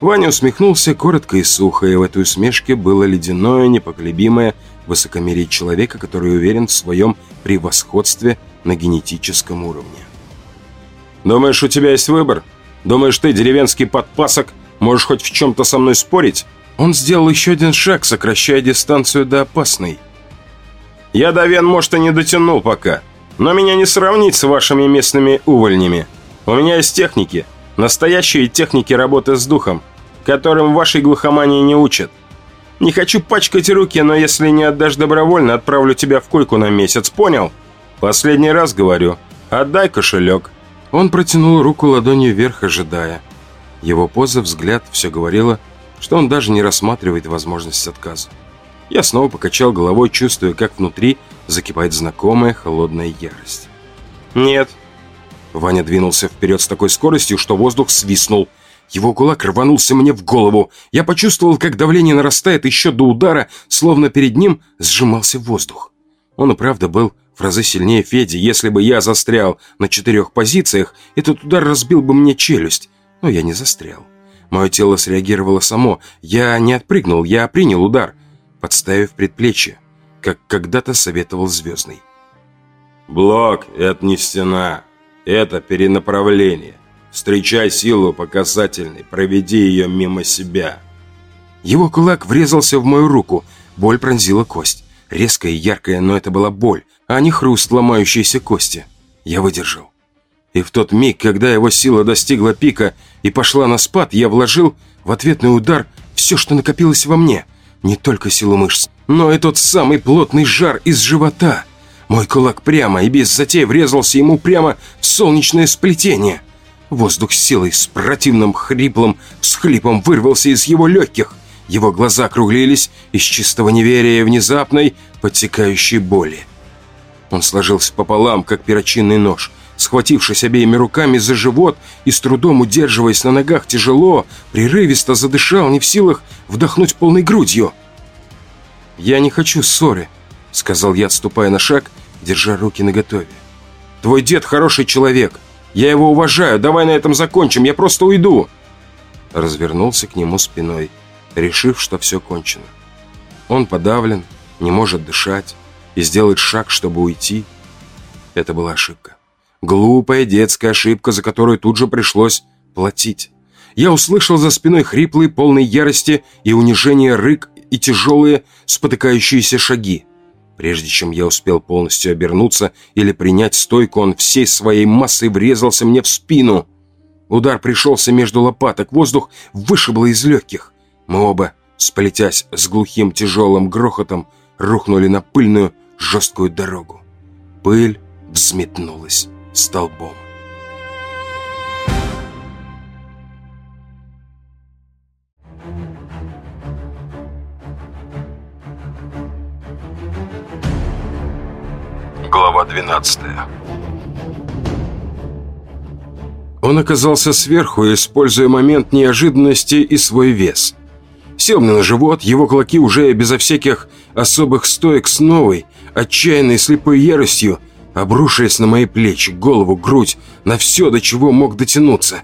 Ваня усмехнулся коротко и сухо, и в этой усмешке было ледяное, непоколебимое высокомерие человека, который уверен в своем превосходстве на генетическом уровне. «Думаешь, у тебя есть выбор? Думаешь, ты, деревенский подпасок, можешь хоть в чем-то со мной спорить?» Он сделал еще один шаг, сокращая дистанцию до опасной. «Я до Вен, может, и не дотянул пока, но меня не сравнить с вашими местными увольнями. У меня есть техники, настоящие техники работы с духом, которым вашей глухомании не учат. Не хочу пачкать руки, но если не отдашь добровольно, отправлю тебя в койку на месяц, понял? Последний раз говорю, отдай кошелек». Он протянул руку ладонью вверх, ожидая. Его поза, взгляд, все говорило, что он даже не рассматривает возможность отказа. Я снова покачал головой, чувствуя, как внутри закипает знакомая холодная ярость. «Нет». Ваня двинулся вперед с такой скоростью, что воздух свистнул. Его кулак рванулся мне в голову. Я почувствовал, как давление нарастает еще до удара, словно перед ним сжимался воздух. Он и правда был в разы сильнее Феди. Если бы я застрял на четырех позициях, этот удар разбил бы мне челюсть. Но я не застрял. Мое тело среагировало само. Я не отпрыгнул, я принял удар, подставив предплечье, как когда-то советовал Звездный. «Блок — это не стена. Это перенаправление. Встречай силу по касательной, проведи ее мимо себя». Его кулак врезался в мою руку. Боль пронзила кость. Резкая и яркая, но это была боль, а не хруст ломающейся кости. Я выдержал. И в тот миг, когда его сила достигла пика и пошла на спад, я вложил в ответный удар все, что накопилось во мне. Не только силу мышц, но и тот самый плотный жар из живота. Мой кулак прямо и без затей врезался ему прямо в солнечное сплетение. Воздух силой с противным хриплым всхлипом вырвался из его легких. Его глаза округлились из чистого неверия и внезапной, подтекающей боли. Он сложился пополам, как перочинный нож, схватившись обеими руками за живот и с трудом удерживаясь на ногах тяжело, прерывисто задышал, не в силах вдохнуть полной грудью. «Я не хочу ссоры», — сказал я, отступая на шаг, держа руки наготове. «Твой дед хороший человек. Я его уважаю. Давай на этом закончим. Я просто уйду». Развернулся к нему спиной, решив, что все кончено. Он подавлен, не может дышать и сделать шаг, чтобы уйти. Это была ошибка. Глупая детская ошибка, за которую тут же пришлось платить. Я услышал за спиной хриплый, полный ярости и унижения рык и тяжелые, спотыкающиеся шаги. Прежде чем я успел полностью обернуться или принять стойку, он всей своей массой врезался мне в спину. Удар пришелся между лопаток, воздух вышибло из легких. Мы оба, сплетясь с глухим тяжелым грохотом, рухнули на пыльную жесткую дорогу. Пыль взметнулась столбом. Глава 12 Он оказался сверху, используя момент неожиданности и свой вес. Сел мне на живот, его кулаки уже безо всяких особых стоек с новой, отчаянной слепой яростью обрушиваясь на мои плечи, голову, грудь, на все, до чего мог дотянуться.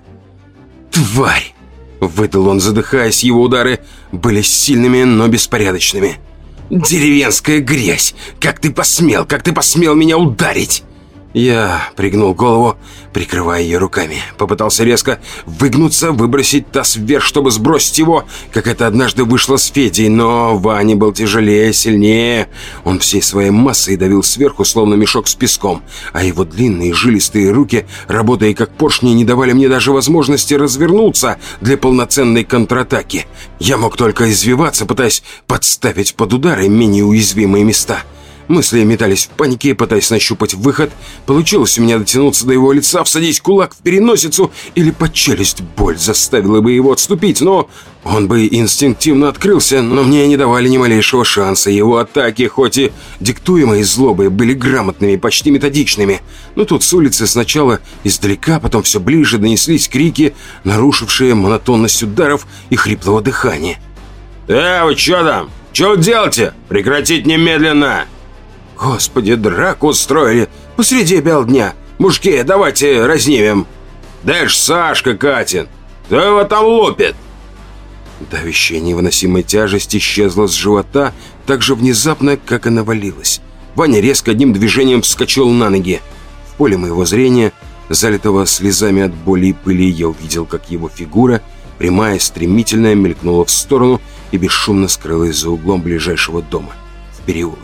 «Тварь!» – выдал он, задыхаясь, его удары были сильными, но беспорядочными. «Деревенская грязь! Как ты посмел, как ты посмел меня ударить!» Я пригнул голову, прикрывая ее руками. Попытался резко выгнуться, выбросить таз вверх, чтобы сбросить его, как это однажды вышло с Федей, но Ваня был тяжелее, сильнее. Он всей своей массой давил сверху, словно мешок с песком, а его длинные жилистые руки, работая как поршни, не давали мне даже возможности развернуться для полноценной контратаки. Я мог только извиваться, пытаясь подставить под удары менее уязвимые места. Мысли метались в панике, пытаясь нащупать выход. Получилось у меня дотянуться до его лица, всадить кулак в переносицу или под челюсть. Боль заставила бы его отступить, но он бы инстинктивно открылся, но мне не давали ни малейшего шанса. Его атаки, хоть и диктуемые злобой, были грамотными, почти методичными. Но тут с улицы сначала издалека, потом все ближе донеслись крики, нарушившие монотонность ударов и хриплого дыхания. «Э, вы что там? Что делаете? Прекратить немедленно!» Господи, драку устроили посреди бел дня. Мужики, давайте разнимем. Дай ж Сашка Катин. Кто его там лупит? Давящая невыносимая тяжесть исчезла с живота так же внезапно, как и навалилась. Ваня резко одним движением вскочил на ноги. В поле моего зрения, залитого слезами от боли и пыли, я увидел, как его фигура, прямая, стремительная, мелькнула в сторону и бесшумно скрылась за углом ближайшего дома, в переулок.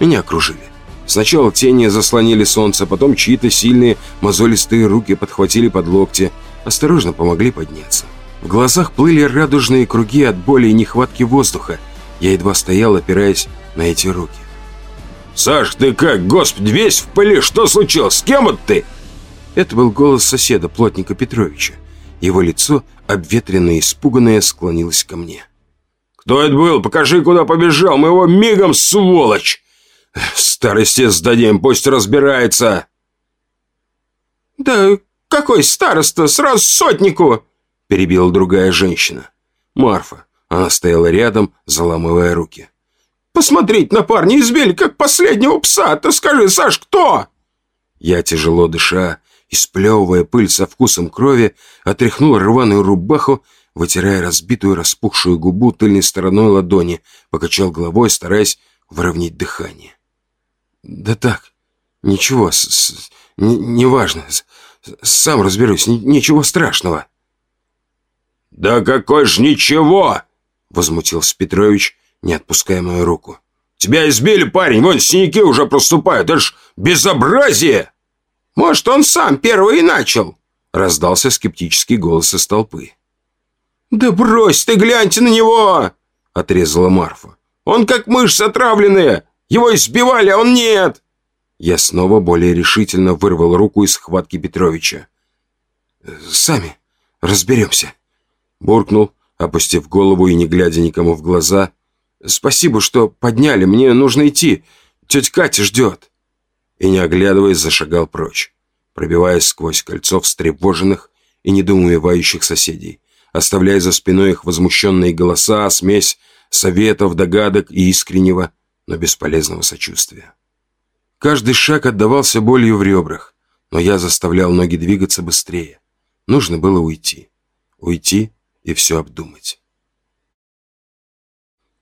Меня окружили. Сначала тени заслонили солнце, потом чьи-то сильные, мозолистые руки подхватили под локти, осторожно помогли подняться. В глазах плыли радужные круги от боли и нехватки воздуха. Я едва стоял, опираясь на эти руки. «Саш, ты как? Господи, весь в пыли! Что случилось? С кем это ты?» Это был голос соседа, плотника Петровича. Его лицо, обветренное и испуганное, склонилось ко мне. «Кто это был? Покажи, куда побежал! Мы его мигом, сволочь! Старости сдадим, пусть разбирается!» «Да какой староста? Сразу сотнику!» Перебила другая женщина. Марфа. Она стояла рядом, заламывая руки. Посмотреть на парня избили, как последнего пса. Ты скажи, Саш, кто?» Я, тяжело дыша и сплевывая пыль со вкусом крови, отряхнул рваную рубаху, вытирая разбитую распухшую губу тыльной стороной ладони, покачал головой, стараясь выровнять дыхание. «Да так, ничего, с, с, неважно, сам разберусь, ничего страшного». «Да какой ж ничего!» — возмутился Петрович, не отпуская мою руку. «Тебя избили, парень, вон синяки уже проступают, это ж безобразие!» «Может, он сам первый и начал?» — раздался скептический голос из толпы. «Да брось ты, гляньте на него!» — отрезала Марфа. «Он как мышь отравленная! Его избивали, а он нет!» Я снова более решительно вырвал руку из схватки Петровича. «Сами разберемся», — буркнул, опустив голову и не глядя никому в глаза, «Спасибо, что подняли. Мне нужно идти. Тетя Катя ждет». И, не оглядываясь, зашагал прочь, пробиваясь сквозь кольцо встревоженных и недоумевающих соседей, оставляя за спиной их возмущенные голоса, смесь советов, догадок и искреннего, но бесполезного сочувствия. Каждый шаг отдавался болью в ребрах, но я заставлял ноги двигаться быстрее. Нужно было уйти. Уйти и все обдумать.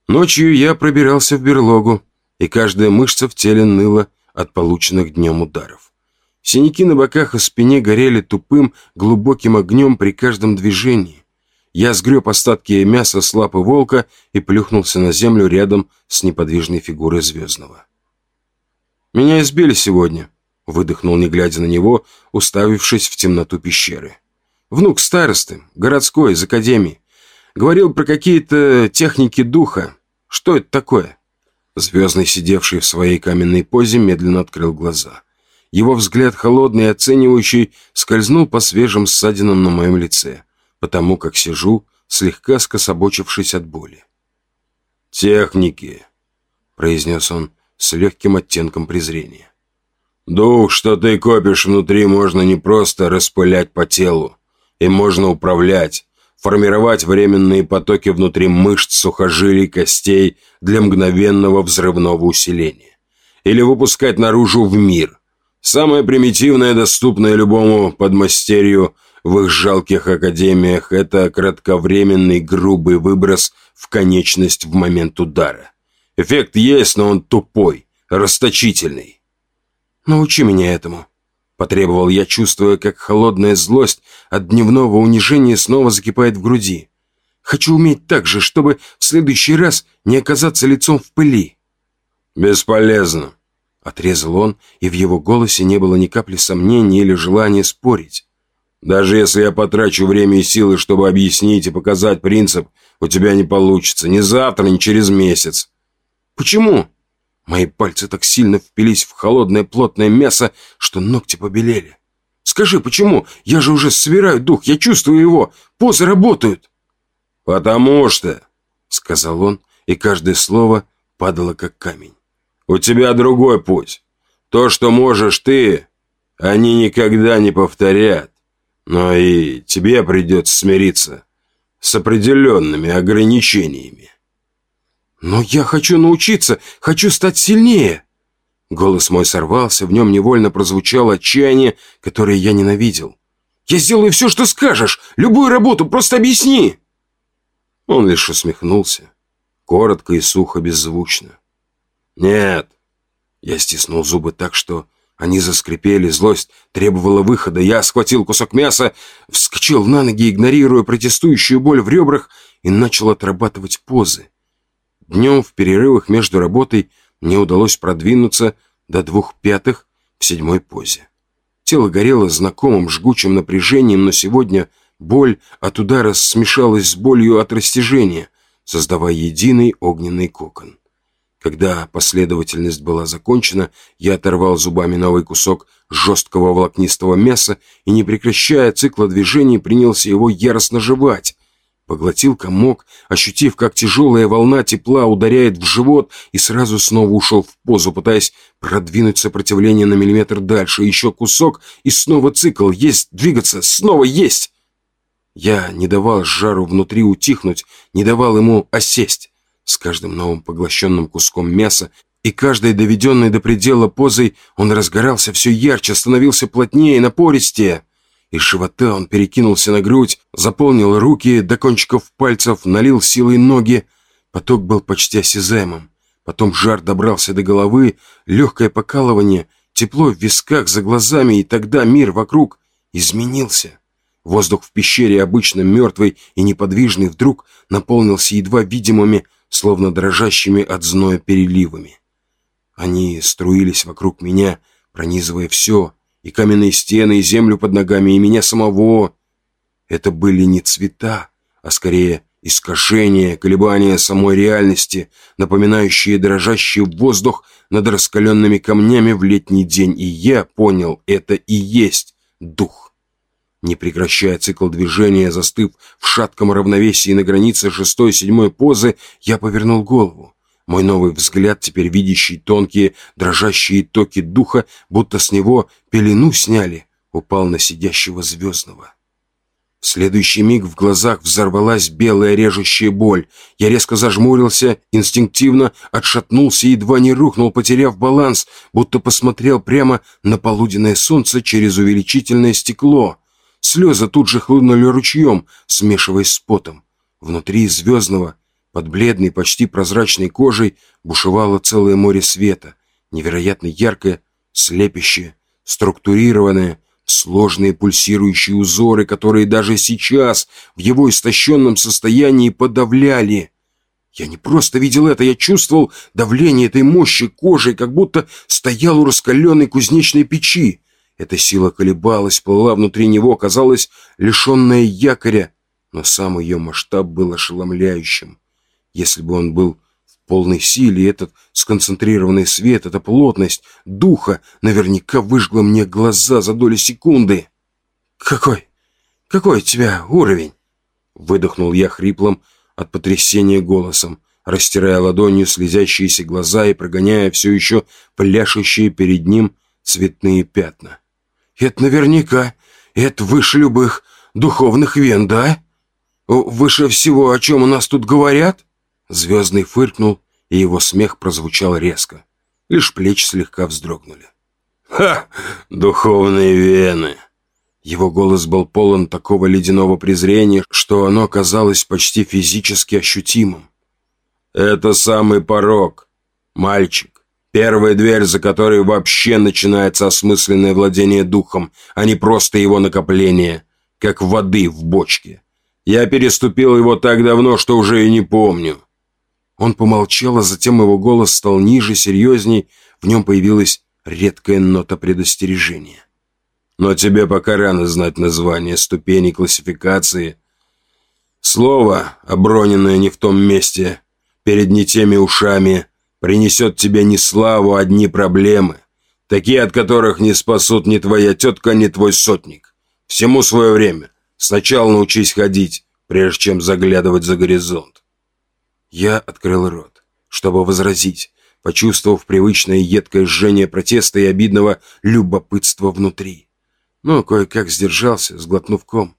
Ночью я пробирался в берлогу, и каждая мышца в теле ныла от полученных днем ударов. Синяки на боках и спине горели тупым, глубоким огнем при каждом движении. Я сгреб остатки мяса с лапы волка и плюхнулся на землю рядом с неподвижной фигурой Звездного. «Меня избили сегодня», — выдохнул, не глядя на него, уставившись в темноту пещеры. «Внук старосты, городской, из академии. Говорил про какие-то техники духа. Что это такое?» Звездный, сидевший в своей каменной позе, медленно открыл глаза. Его взгляд, холодный и оценивающий, скользнул по свежим ссадинам на моем лице, потому как сижу, слегка скособочившись от боли. «Техники», — произнес он с легким оттенком презрения. «Дух, что ты копишь внутри, можно не просто распылять по телу, и можно управлять, формировать временные потоки внутри мышц, сухожилий, костей для мгновенного взрывного усиления. Или выпускать наружу в мир. Самое примитивное, доступное любому подмастерью в их жалких академиях, это кратковременный грубый выброс в конечность в момент удара. Эффект есть, но он тупой, расточительный. «Научи меня этому», Потребовал я, чувствуя, как холодная злость от дневного унижения снова закипает в груди. Хочу уметь так же, чтобы в следующий раз не оказаться лицом в пыли. «Бесполезно», — отрезал он, и в его голосе не было ни капли сомнений или желания спорить. «Даже если я потрачу время и силы, чтобы объяснить и показать принцип, у тебя не получится. Ни завтра, ни через месяц». «Почему?» Мои пальцы так сильно впились в холодное плотное мясо, что ногти побелели. «Скажи, почему? Я же уже собираю дух, я чувствую его, позы работают!» «Потому что...» — сказал он, и каждое слово падало как камень. «У тебя другой путь. То, что можешь ты, они никогда не повторят. Но и тебе придется смириться с определенными ограничениями». «Но я хочу научиться, хочу стать сильнее!» Голос мой сорвался, в нем невольно прозвучало отчаяние, которое я ненавидел. «Я сделаю все, что скажешь! Любую работу, просто объясни!» Он лишь усмехнулся. Коротко и сухо, беззвучно. «Нет!» Я стиснул зубы так, что они заскрипели, злость требовала выхода. Я схватил кусок мяса, вскочил на ноги, игнорируя протестующую боль в ребрах, и начал отрабатывать позы. Днем в перерывах между работой мне удалось продвинуться до двух пятых в седьмой позе. Тело горело знакомым жгучим напряжением, но сегодня боль от удара смешалась с болью от растяжения, создавая единый огненный кокон. Когда последовательность была закончена, я оторвал зубами новый кусок жесткого волокнистого мяса и, не прекращая цикла движений, принялся его яростно жевать. Поглотил комок, ощутив, как тяжелая волна тепла ударяет в живот, и сразу снова ушел в позу, пытаясь продвинуть сопротивление на миллиметр дальше. Еще кусок, и снова цикл. Есть, двигаться, снова есть. Я не давал жару внутри утихнуть, не давал ему осесть. С каждым новым поглощенным куском мяса и каждой доведенной до предела позой он разгорался все ярче, становился плотнее и напористее. Из живота он перекинулся на грудь, заполнил руки до кончиков пальцев, налил силой ноги. Поток был почти осязаемым. Потом жар добрался до головы, легкое покалывание, тепло в висках, за глазами, и тогда мир вокруг изменился. Воздух в пещере, обычно мертвый и неподвижный, вдруг наполнился едва видимыми словно дрожащими от зноя переливами. Они струились вокруг меня, пронизывая все, и каменные стены, и землю под ногами, и меня самого. Это были не цвета, а скорее искажения, колебания самой реальности, напоминающие дрожащий воздух над раскаленными камнями в летний день, и я понял, это и есть дух. Не прекращая цикл движения, застыв в шатком равновесии на границе шестой и седьмой позы, я повернул голову. Мой новый взгляд, теперь видящий тонкие, дрожащие токи духа, будто с него пелену сняли, упал на сидящего звездного. В следующий миг в глазах взорвалась белая режущая боль. Я резко зажмурился, инстинктивно отшатнулся и едва не рухнул, потеряв баланс, будто посмотрел прямо на полуденное солнце через увеличительное стекло. Слезы тут же хлынули ручьем, смешиваясь с потом. Внутри звездного, под бледной, почти прозрачной кожей, бушевало целое море света, невероятно яркое, слепящее, структурированное, сложные пульсирующие узоры, которые даже сейчас, в его истощенном состоянии, подавляли. Я не просто видел это, я чувствовал давление этой мощи кожей, как будто стоял у раскаленной кузнечной печи. Эта сила колебалась, плыла внутри него, казалось, лишенная якоря, но сам ее масштаб был ошеломляющим. Если бы он был в полной силе, этот сконцентрированный свет, эта плотность духа наверняка выжгла мне глаза за доли секунды. «Какой? Какой у тебя уровень?» Выдохнул я хриплым от потрясения голосом, растирая ладонью слезящиеся глаза и прогоняя все еще пляшущие перед ним цветные пятна. Это наверняка. Это выше любых духовных вен, да? Выше всего, о чем у нас тут говорят?» Звездный фыркнул, и его смех прозвучал резко. Лишь плечи слегка вздрогнули. «Ха! Духовные вены!» Его голос был полон такого ледяного презрения, что оно казалось почти физически ощутимым. «Это самый порог, мальчик. Первая дверь, за которой вообще начинается осмысленное владение духом, а не просто его накопление, как воды в бочке. Я переступил его так давно, что уже и не помню». Он помолчал, а затем его голос стал ниже, серьезней, в нем появилась редкая нота предостережения. «Но тебе пока рано знать название, ступени, классификации. Слово, оброненное не в том месте, перед не теми ушами, принесет тебе не славу, а одни проблемы, такие, от которых не спасут ни твоя тетка, ни твой сотник. Всему свое время. Сначала научись ходить, прежде чем заглядывать за горизонт. Я открыл рот, чтобы возразить, почувствовав привычное едкое жжение протеста и обидного любопытства внутри. Но кое-как сдержался, сглотнув ком,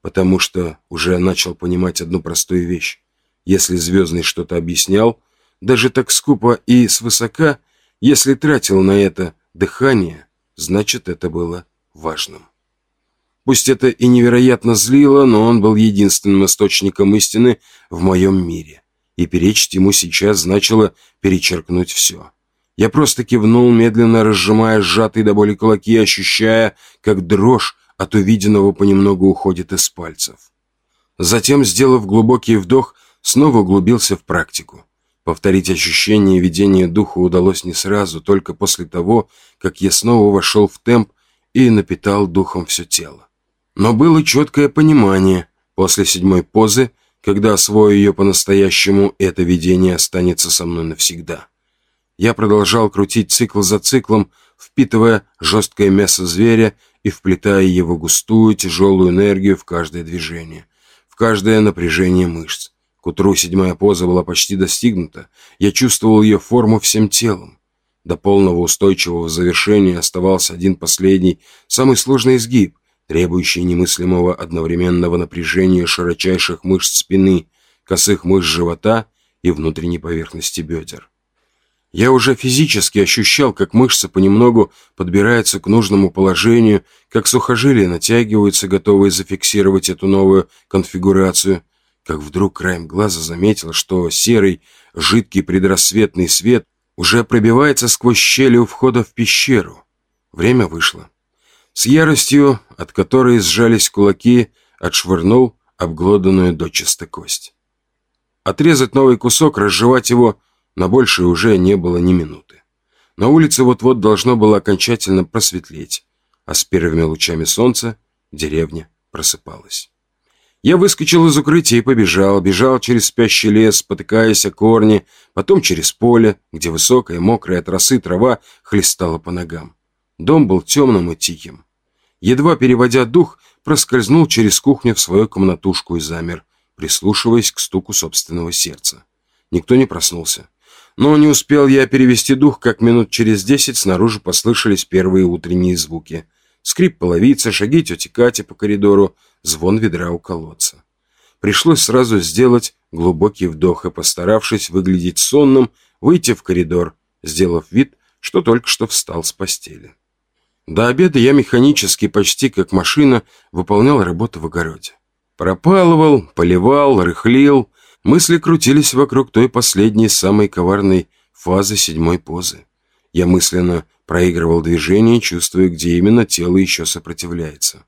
потому что уже начал понимать одну простую вещь. Если Звездный что-то объяснял, даже так скупо и свысока, если тратил на это дыхание, значит, это было важным. Пусть это и невероятно злило, но он был единственным источником истины в моем мире. И перечить ему сейчас значило перечеркнуть все. Я просто кивнул, медленно разжимая сжатые до боли кулаки, ощущая, как дрожь от увиденного понемногу уходит из пальцев. Затем, сделав глубокий вдох, снова углубился в практику. Повторить ощущение видения духа удалось не сразу, только после того, как я снова вошел в темп и напитал духом все тело. Но было четкое понимание, после седьмой позы, когда освою ее по-настоящему, это видение останется со мной навсегда. Я продолжал крутить цикл за циклом, впитывая жесткое мясо зверя и вплетая его густую, тяжелую энергию в каждое движение каждое напряжение мышц. К утру седьмая поза была почти достигнута. Я чувствовал ее форму всем телом. До полного устойчивого завершения оставался один последний, самый сложный изгиб, требующий немыслимого одновременного напряжения широчайших мышц спины, косых мышц живота и внутренней поверхности бедер. Я уже физически ощущал, как мышцы понемногу подбираются к нужному положению, как сухожилия натягиваются, готовые зафиксировать эту новую конфигурацию, как вдруг краем глаза заметил, что серый, жидкий предрассветный свет уже пробивается сквозь щели у входа в пещеру. Время вышло. С яростью, от которой сжались кулаки, отшвырнул обглоданную дочисто кость. Отрезать новый кусок, разжевать его – на большее уже не было ни минуты. На улице вот-вот должно было окончательно просветлеть, а с первыми лучами солнца деревня просыпалась. Я выскочил из укрытия и побежал, бежал через спящий лес, спотыкаясь о корни, потом через поле, где высокая, мокрая от росы трава хлестала по ногам. Дом был темным и тихим. Едва переводя дух, проскользнул через кухню в свою комнатушку и замер, прислушиваясь к стуку собственного сердца. Никто не проснулся. Но не успел я перевести дух, как минут через десять снаружи послышались первые утренние звуки. Скрип половицы, шаги тети Кати по коридору, звон ведра у колодца. Пришлось сразу сделать глубокий вдох и, постаравшись выглядеть сонным, выйти в коридор, сделав вид, что только что встал с постели. До обеда я механически, почти как машина, выполнял работу в огороде. Пропалывал, поливал, рыхлил, Мысли крутились вокруг той последней, самой коварной фазы седьмой позы. Я мысленно проигрывал движение, чувствуя, где именно тело еще сопротивляется.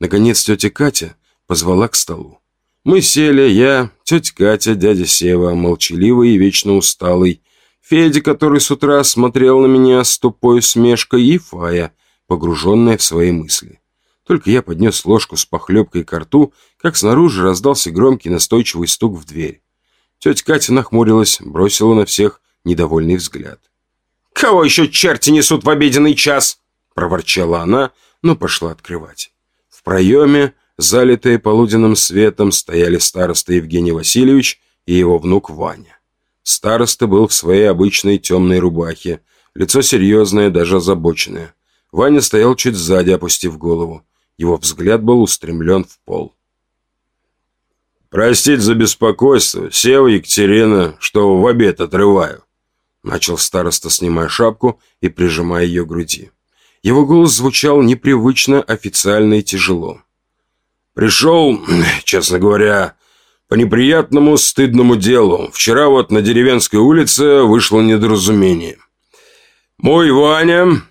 Наконец тетя Катя позвала к столу. Мы сели, я, тетя Катя, дядя Сева, молчаливый и вечно усталый, Федя, который с утра смотрел на меня с тупой усмешкой, и Фая, погруженная в свои мысли. Только я поднес ложку с похлебкой к рту, как снаружи раздался громкий настойчивый стук в дверь. Тетя Катя нахмурилась, бросила на всех недовольный взгляд. «Кого еще черти несут в обеденный час?» проворчала она, но пошла открывать. В проеме, залитые полуденным светом, стояли староста Евгений Васильевич и его внук Ваня. Староста был в своей обычной темной рубахе, лицо серьезное, даже озабоченное. Ваня стоял чуть сзади, опустив голову. Его взгляд был устремлен в пол. «Простить за беспокойство, Сева Екатерина, что в обед отрываю», начал староста, снимая шапку и прижимая ее к груди. Его голос звучал непривычно, официально и тяжело. «Пришел, честно говоря, по неприятному, стыдному делу. Вчера вот на деревенской улице вышло недоразумение. Мой Ваня...»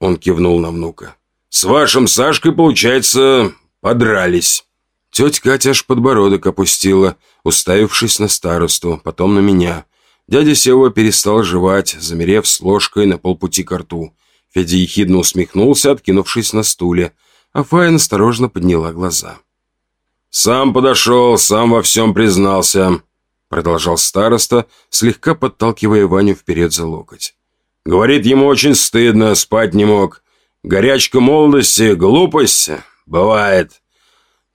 Он кивнул на внука. С вашим Сашкой, получается, подрались». Тетя Катя аж подбородок опустила, уставившись на старосту, потом на меня. Дядя Сева перестал жевать, замерев с ложкой на полпути к рту. Федя ехидно усмехнулся, откинувшись на стуле, а Фая осторожно подняла глаза. «Сам подошел, сам во всем признался», — продолжал староста, слегка подталкивая Ваню вперед за локоть. «Говорит, ему очень стыдно, спать не мог. Горячка молодости, глупость, бывает.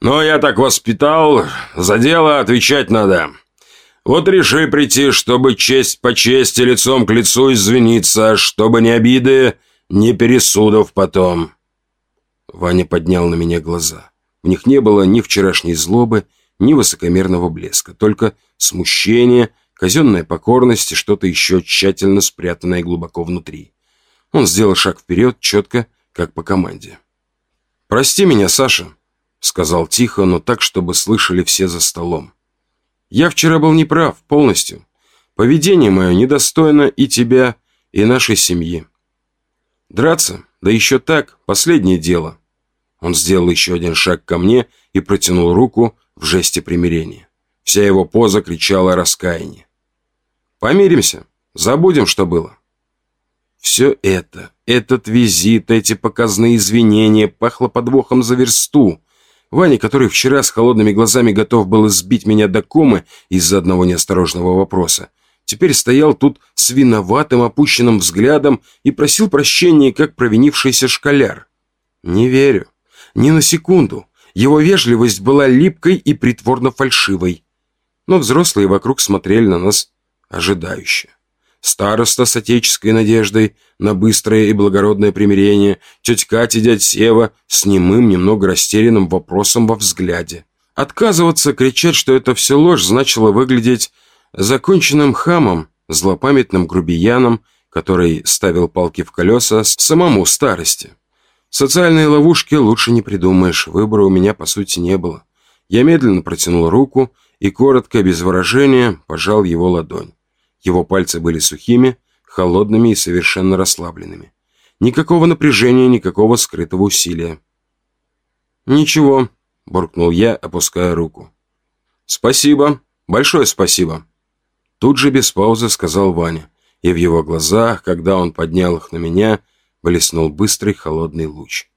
Но я так воспитал, за дело отвечать надо. Вот реши прийти, чтобы честь по чести, лицом к лицу извиниться, чтобы ни обиды, ни пересудов потом». Ваня поднял на меня глаза. В них не было ни вчерашней злобы, ни высокомерного блеска, только смущение, казенная покорность и что-то еще тщательно спрятанное глубоко внутри. Он сделал шаг вперед, четко, как по команде. «Прости меня, Саша», — сказал тихо, но так, чтобы слышали все за столом. «Я вчера был неправ полностью. Поведение мое недостойно и тебя, и нашей семьи. Драться, да еще так, последнее дело». Он сделал еще один шаг ко мне и протянул руку в жесте примирения. Вся его поза кричала о раскаянии. «Помиримся, забудем, что было». Все это, этот визит, эти показные извинения пахло подвохом за версту. Ваня, который вчера с холодными глазами готов был избить меня до комы из-за одного неосторожного вопроса, теперь стоял тут с виноватым опущенным взглядом и просил прощения, как провинившийся школяр. Не верю. Ни на секунду. Его вежливость была липкой и притворно фальшивой. Но взрослые вокруг смотрели на нас ожидающе. Староста с отеческой надеждой на быстрое и благородное примирение, тетя Катя и дядь Сева с немым, немного растерянным вопросом во взгляде. Отказываться, кричать, что это все ложь, значило выглядеть законченным хамом, злопамятным грубияном, который ставил палки в колеса самому старости. Социальные ловушки лучше не придумаешь, выбора у меня по сути не было. Я медленно протянул руку и коротко, без выражения, пожал его ладонь. Его пальцы были сухими, холодными и совершенно расслабленными. Никакого напряжения, никакого скрытого усилия. «Ничего», — буркнул я, опуская руку. «Спасибо, большое спасибо». Тут же без паузы сказал Ваня, и в его глазах, когда он поднял их на меня, блеснул быстрый холодный луч.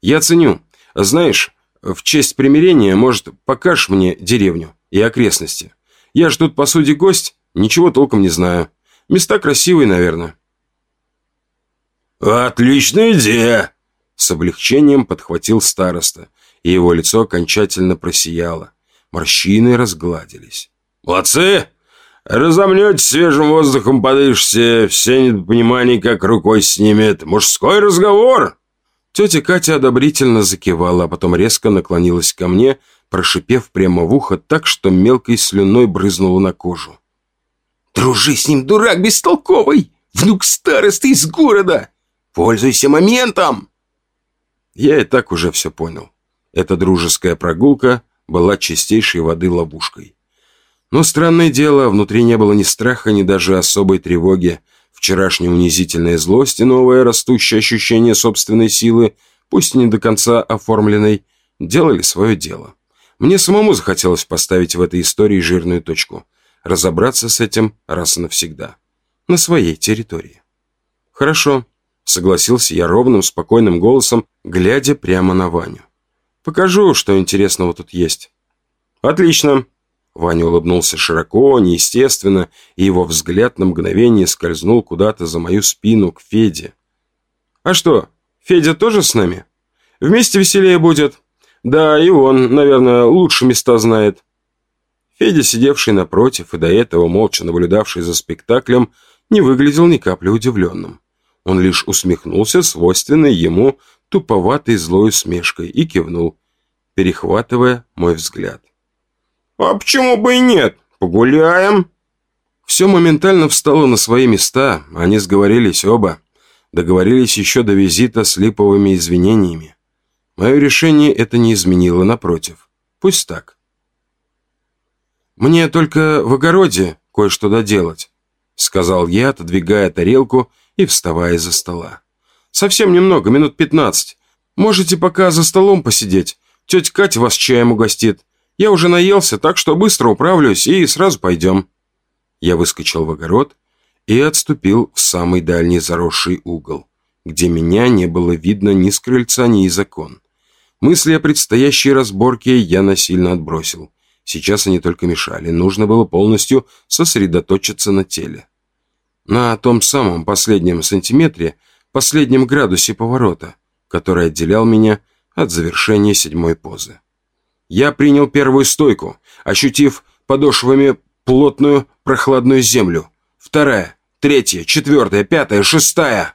«Я ценю. Знаешь, в честь примирения, может, покажешь мне деревню и окрестности? Я ж тут, по сути, гость, Ничего толком не знаю. Места красивые, наверное. «Отличная идея!» С облегчением подхватил староста, и его лицо окончательно просияло. Морщины разгладились. «Молодцы! Разомнете свежим воздухом, подышите, все недопонимания как рукой снимет. Мужской разговор!» Тетя Катя одобрительно закивала, а потом резко наклонилась ко мне, прошипев прямо в ухо так, что мелкой слюной брызнула на кожу. Дружи с ним, дурак бестолковый! Внук старосты из города! Пользуйся моментом!» Я и так уже все понял. Эта дружеская прогулка была чистейшей воды ловушкой. Но странное дело, внутри не было ни страха, ни даже особой тревоги. Вчерашняя унизительная злость и новое растущее ощущение собственной силы, пусть не до конца оформленной, делали свое дело. Мне самому захотелось поставить в этой истории жирную точку – разобраться с этим раз и навсегда. На своей территории. «Хорошо», — согласился я ровным, спокойным голосом, глядя прямо на Ваню. «Покажу, что интересного тут есть». «Отлично!» Ваня улыбнулся широко, неестественно, и его взгляд на мгновение скользнул куда-то за мою спину к Феде. «А что, Федя тоже с нами? Вместе веселее будет. Да, и он, наверное, лучше места знает. Федя, сидевший напротив и до этого молча наблюдавший за спектаклем, не выглядел ни капли удивленным. Он лишь усмехнулся свойственной ему туповатой злой усмешкой и кивнул, перехватывая мой взгляд. «А почему бы и нет? Погуляем?» Все моментально встало на свои места, они сговорились оба. Договорились еще до визита с липовыми извинениями. Мое решение это не изменило, напротив. Пусть так. «Мне только в огороде кое-что доделать», — сказал я, отодвигая тарелку и вставая за стола. «Совсем немного, минут пятнадцать. Можете пока за столом посидеть. Тетя Катя вас чаем угостит. Я уже наелся, так что быстро управлюсь и сразу пойдем». Я выскочил в огород и отступил в самый дальний заросший угол, где меня не было видно ни с крыльца, ни из окон. Мысли о предстоящей разборке я насильно отбросил Сейчас они только мешали. Нужно было полностью сосредоточиться на теле. На том самом последнем сантиметре, последнем градусе поворота, который отделял меня от завершения седьмой позы. Я принял первую стойку, ощутив подошвами плотную прохладную землю. Вторая, третья, четвертая, пятая, шестая.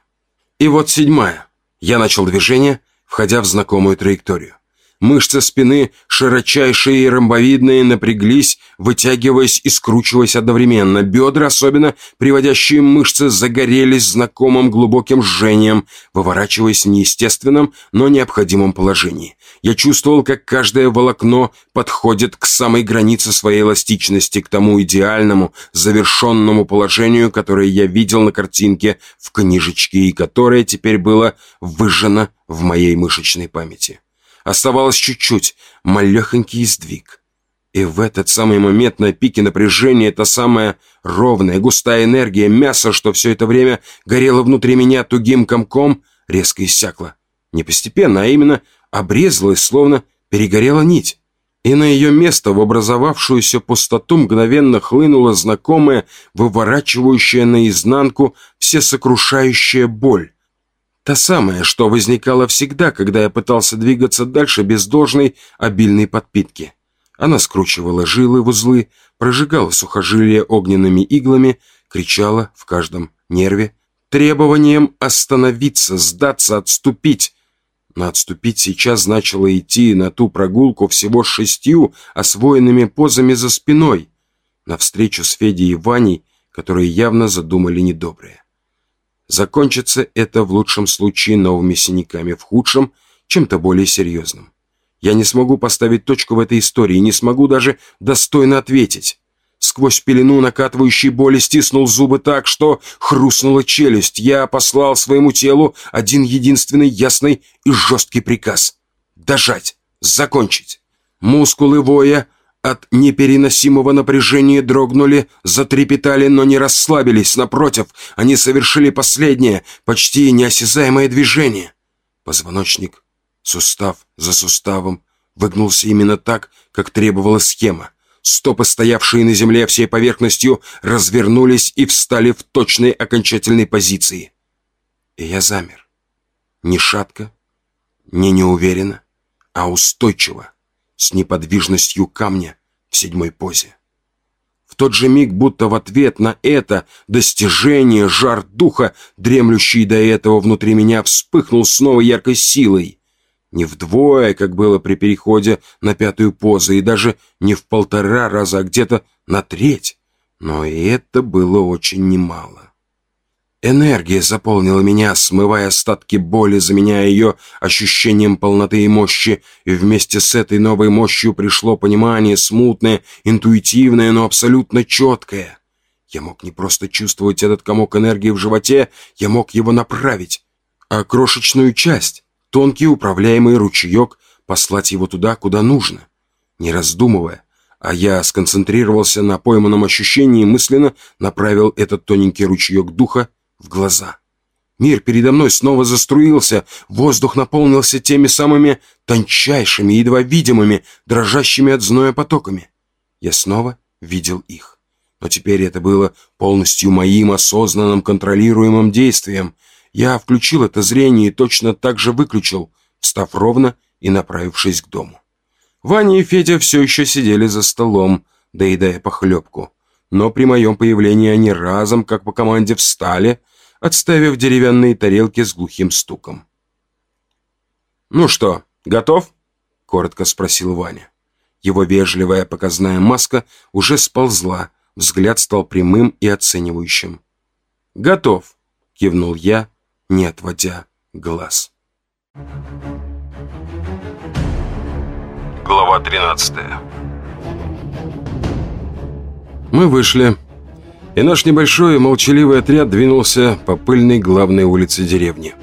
И вот седьмая. Я начал движение, входя в знакомую траекторию. Мышцы спины, широчайшие и ромбовидные, напряглись, вытягиваясь и скручиваясь одновременно. Бедра, особенно приводящие мышцы, загорелись знакомым глубоким жжением, выворачиваясь в неестественном, но необходимом положении. Я чувствовал, как каждое волокно подходит к самой границе своей эластичности, к тому идеальному, завершенному положению, которое я видел на картинке в книжечке и которое теперь было выжжено в моей мышечной памяти. Оставалось чуть-чуть, малехонький сдвиг. И в этот самый момент на пике напряжения эта самая ровная, густая энергия, мясо, что все это время горело внутри меня тугим комком, резко иссякла. Не постепенно, а именно обрезалась, словно перегорела нить. И на ее место в образовавшуюся пустоту мгновенно хлынула знакомая, выворачивающая наизнанку всесокрушающая боль. Та самая, что возникала всегда, когда я пытался двигаться дальше без должной обильной подпитки. Она скручивала жилы в узлы, прожигала сухожилия огненными иглами, кричала в каждом нерве, требованием остановиться, сдаться, отступить. Но отступить сейчас значило идти на ту прогулку всего с шестью освоенными позами за спиной, навстречу с Федей и Ваней, которые явно задумали недоброе. Закончится это в лучшем случае новыми синяками, в худшем – чем-то более серьезным. Я не смогу поставить точку в этой истории, не смогу даже достойно ответить. Сквозь пелену накатывающей боли стиснул зубы так, что хрустнула челюсть. Я послал своему телу один единственный ясный и жесткий приказ. Дожать, закончить. Мускулы воя от непереносимого напряжения дрогнули, затрепетали, но не расслабились. Напротив, они совершили последнее, почти неосязаемое движение. Позвоночник, сустав за суставом, выгнулся именно так, как требовала схема. Стопы, стоявшие на земле всей поверхностью, развернулись и встали в точной окончательной позиции. И я замер. Не шатко, не неуверенно, а устойчиво с неподвижностью камня в седьмой позе. В тот же миг, будто в ответ на это достижение, жар духа, дремлющий до этого внутри меня, вспыхнул с новой яркой силой. Не вдвое, как было при переходе на пятую позу, и даже не в полтора раза, а где-то на треть. Но и это было очень немало. Энергия заполнила меня, смывая остатки боли, заменяя ее ощущением полноты и мощи, и вместе с этой новой мощью пришло понимание смутное, интуитивное, но абсолютно четкое. Я мог не просто чувствовать этот комок энергии в животе, я мог его направить, а крошечную часть, тонкий управляемый ручеек, послать его туда, куда нужно, не раздумывая, а я сконцентрировался на пойманном ощущении и мысленно направил этот тоненький ручеек духа в глаза. Мир передо мной снова заструился, воздух наполнился теми самыми тончайшими, едва видимыми, дрожащими от зноя потоками. Я снова видел их. Но теперь это было полностью моим осознанным, контролируемым действием. Я включил это зрение и точно так же выключил, встав ровно и направившись к дому. Ваня и Федя все еще сидели за столом, доедая похлебку но при моем появлении они разом, как по команде, встали, отставив деревянные тарелки с глухим стуком. «Ну что, готов?» — коротко спросил Ваня. Его вежливая показная маска уже сползла, взгляд стал прямым и оценивающим. «Готов», — кивнул я, не отводя глаз. Глава тринадцатая Мы вышли, и наш небольшой молчаливый отряд двинулся по пыльной главной улице деревни.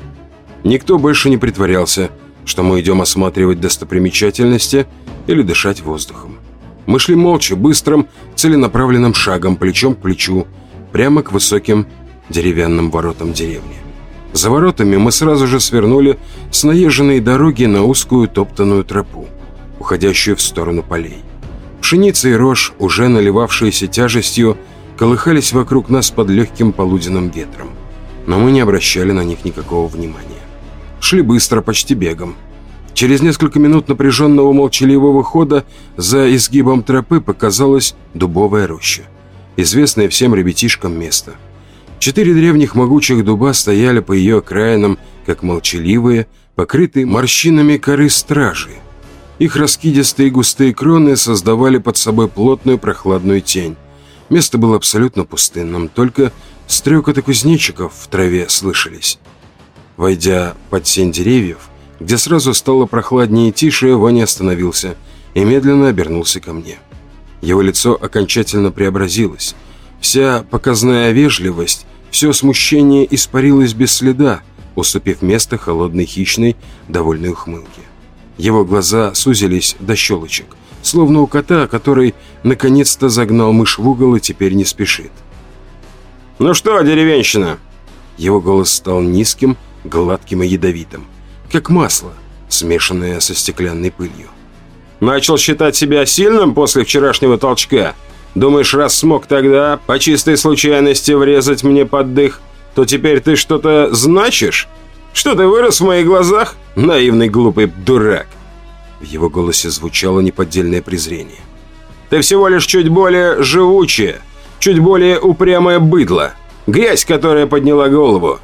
Никто больше не притворялся, что мы идем осматривать достопримечательности или дышать воздухом. Мы шли молча, быстрым, целенаправленным шагом, плечом к плечу, прямо к высоким деревянным воротам деревни. За воротами мы сразу же свернули с наезженной дороги на узкую топтанную тропу, уходящую в сторону полей. Пшеница и рожь, уже наливавшиеся тяжестью, колыхались вокруг нас под легким полуденным ветром. Но мы не обращали на них никакого внимания. Шли быстро, почти бегом. Через несколько минут напряженного молчаливого хода за изгибом тропы показалась дубовая роща. Известное всем ребятишкам место. Четыре древних могучих дуба стояли по ее окраинам, как молчаливые, покрытые морщинами коры стражи. Их раскидистые густые кроны создавали под собой плотную прохладную тень. Место было абсолютно пустынным, только стрекоты кузнечиков в траве слышались. Войдя под сень деревьев, где сразу стало прохладнее и тише, Ваня остановился и медленно обернулся ко мне. Его лицо окончательно преобразилось. Вся показная вежливость, все смущение испарилось без следа, уступив место холодной хищной, довольной ухмылке. Его глаза сузились до щелочек, словно у кота, который наконец-то загнал мышь в угол и теперь не спешит. «Ну что, деревенщина?» Его голос стал низким, гладким и ядовитым, как масло, смешанное со стеклянной пылью. «Начал считать себя сильным после вчерашнего толчка? Думаешь, раз смог тогда по чистой случайности врезать мне под дых, то теперь ты что-то значишь? Что ты вырос в моих глазах? Наивный глупый дурак!» В его голосе звучало неподдельное презрение. «Ты всего лишь чуть более живучее, чуть более упрямое быдло, грязь, которая подняла голову.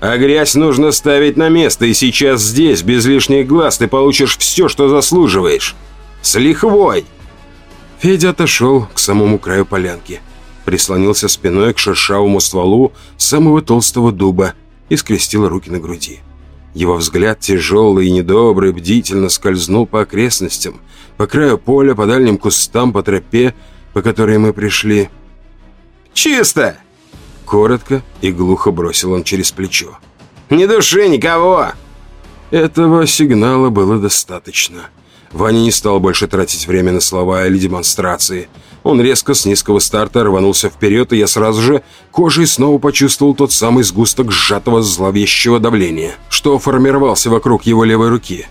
А грязь нужно ставить на место, и сейчас здесь, без лишних глаз, ты получишь все, что заслуживаешь. С лихвой!» Федя отошел к самому краю полянки, прислонился спиной к шершавому стволу самого толстого дуба и скрестил руки на груди. Его взгляд тяжелый и недобрый бдительно скользнул по окрестностям, по краю поля, по дальним кустам, по тропе, по которой мы пришли. «Чисто!» Коротко и глухо бросил он через плечо. «Ни души, никого!» Этого сигнала было достаточно. Ваня не стал больше тратить время на слова или демонстрации. Он резко с низкого старта рванулся вперед, и я сразу же кожей снова почувствовал тот самый сгусток сжатого зловещего давления, что формировался вокруг его левой руки.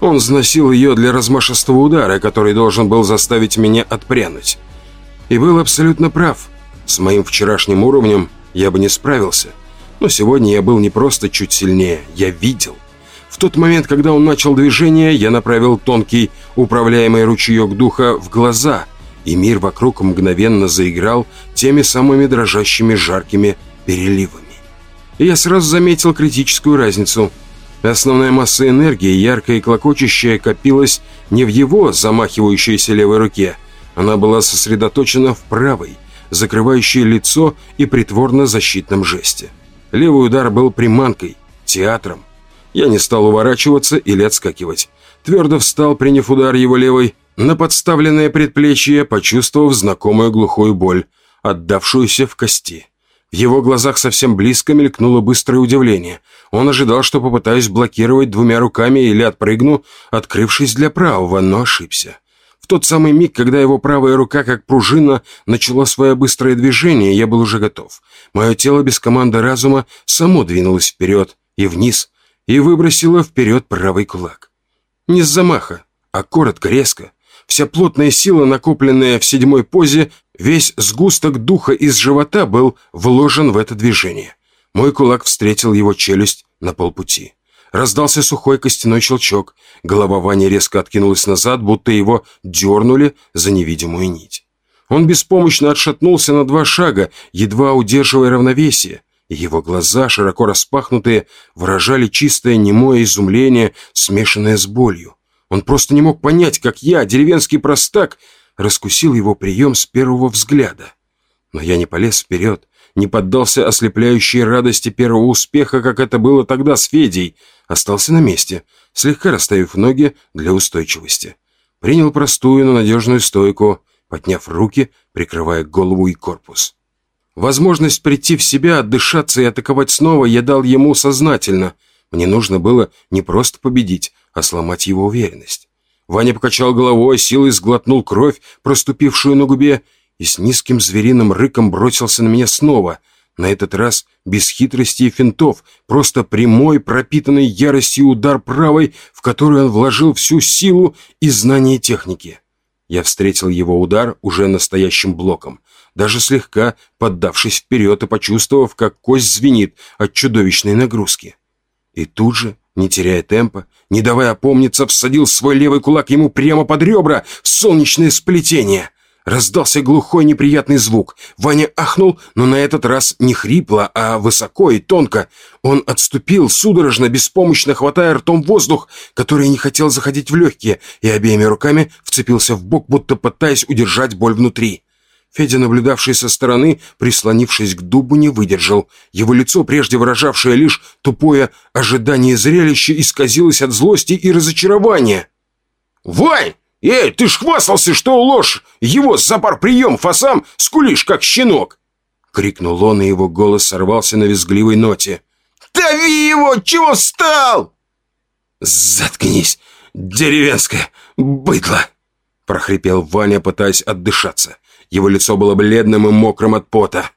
Он взносил ее для размашистого удара, который должен был заставить меня отпрянуть. И был абсолютно прав. С моим вчерашним уровнем я бы не справился. Но сегодня я был не просто чуть сильнее, я видел. В тот момент, когда он начал движение, я направил тонкий, управляемый ручеек духа в глаза, и мир вокруг мгновенно заиграл теми самыми дрожащими жаркими переливами. Я сразу заметил критическую разницу. Основная масса энергии, яркая и клокочущая, копилась не в его замахивающейся левой руке. Она была сосредоточена в правой, закрывающей лицо и притворно-защитном жесте. Левый удар был приманкой, театром. Я не стал уворачиваться или отскакивать. Твердо встал, приняв удар его левой, на подставленное предплечье, почувствовав знакомую глухую боль, отдавшуюся в кости. В его глазах совсем близко мелькнуло быстрое удивление. Он ожидал, что попытаюсь блокировать двумя руками или отпрыгну, открывшись для правого, но ошибся. В тот самый миг, когда его правая рука, как пружина, начала свое быстрое движение, я был уже готов. Мое тело без команды разума само двинулось вперед и вниз, и выбросило вперед правый кулак. Не с замаха, а коротко, резко. Вся плотная сила, накопленная в седьмой позе, весь сгусток духа из живота был вложен в это движение. Мой кулак встретил его челюсть на полпути. Раздался сухой костяной щелчок. Голова Вани резко откинулась назад, будто его дернули за невидимую нить. Он беспомощно отшатнулся на два шага, едва удерживая равновесие. Его глаза, широко распахнутые, выражали чистое немое изумление, смешанное с болью. Он просто не мог понять, как я, деревенский простак, раскусил его прием с первого взгляда. Но я не полез вперед, не поддался ослепляющей радости первого успеха, как это было тогда с Федей, остался на месте, слегка расставив ноги для устойчивости. Принял простую, но надежную стойку, подняв руки, прикрывая голову и корпус. Возможность прийти в себя, отдышаться и атаковать снова я дал ему сознательно. Мне нужно было не просто победить, а сломать его уверенность. Ваня покачал головой, силой сглотнул кровь, проступившую на губе, и с низким звериным рыком бросился на меня снова, на этот раз без хитрости и финтов, просто прямой, пропитанный яростью удар правой, в который он вложил всю силу и знание техники. Я встретил его удар уже настоящим блоком, даже слегка поддавшись вперед и почувствовав, как кость звенит от чудовищной нагрузки. И тут же не теряя темпа, не давая опомниться, всадил свой левый кулак ему прямо под ребра в солнечное сплетение. Раздался глухой неприятный звук. Ваня ахнул, но на этот раз не хрипло, а высоко и тонко. Он отступил, судорожно, беспомощно хватая ртом воздух, который не хотел заходить в легкие, и обеими руками вцепился в бок, будто пытаясь удержать боль внутри. Федя, наблюдавший со стороны, прислонившись к дубу, не выдержал. Его лицо, прежде выражавшее лишь тупое ожидание зрелища, исказилось от злости и разочарования. «Вань!» «Эй, ты ж хвастался, что ложь его за пар приемов, а сам скулишь, как щенок!» Крикнул он, и его голос сорвался на визгливой ноте. «Дави его! Чего встал?» «Заткнись, деревенское быдло!» прохрипел Ваня, пытаясь отдышаться. Его лицо было бледным и мокрым от пота.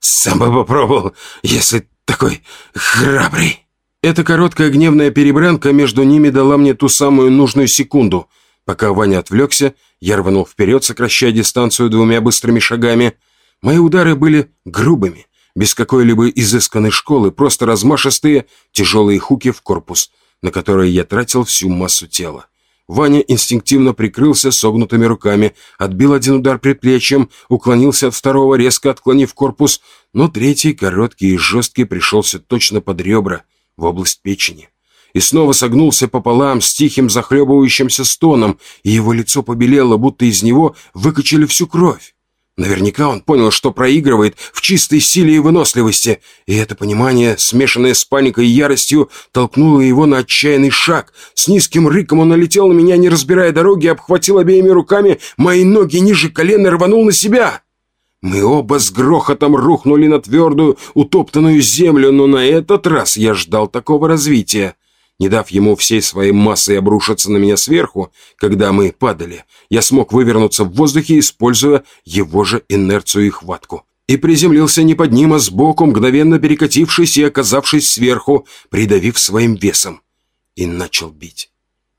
«Сам бы попробовал, если такой храбрый!» Эта короткая гневная перебранка между ними дала мне ту самую нужную секунду, Пока Ваня отвлекся, я рванул вперед, сокращая дистанцию двумя быстрыми шагами. Мои удары были грубыми, без какой-либо изысканной школы, просто размашистые, тяжелые хуки в корпус, на которые я тратил всю массу тела. Ваня инстинктивно прикрылся согнутыми руками, отбил один удар предплечьем, уклонился от второго, резко отклонив корпус, но третий, короткий и жесткий, пришелся точно под ребра, в область печени и снова согнулся пополам с тихим захлебывающимся стоном, и его лицо побелело, будто из него выкачали всю кровь. Наверняка он понял, что проигрывает в чистой силе и выносливости, и это понимание, смешанное с паникой и яростью, толкнуло его на отчаянный шаг. С низким рыком он налетел на меня, не разбирая дороги, обхватил обеими руками мои ноги ниже колена и рванул на себя. Мы оба с грохотом рухнули на твердую, утоптанную землю, но на этот раз я ждал такого развития. Не дав ему всей своей массой обрушиться на меня сверху, когда мы падали, я смог вывернуться в воздухе, используя его же инерцию и хватку. И приземлился не под ним, а сбоку, мгновенно перекатившись и оказавшись сверху, придавив своим весом. И начал бить.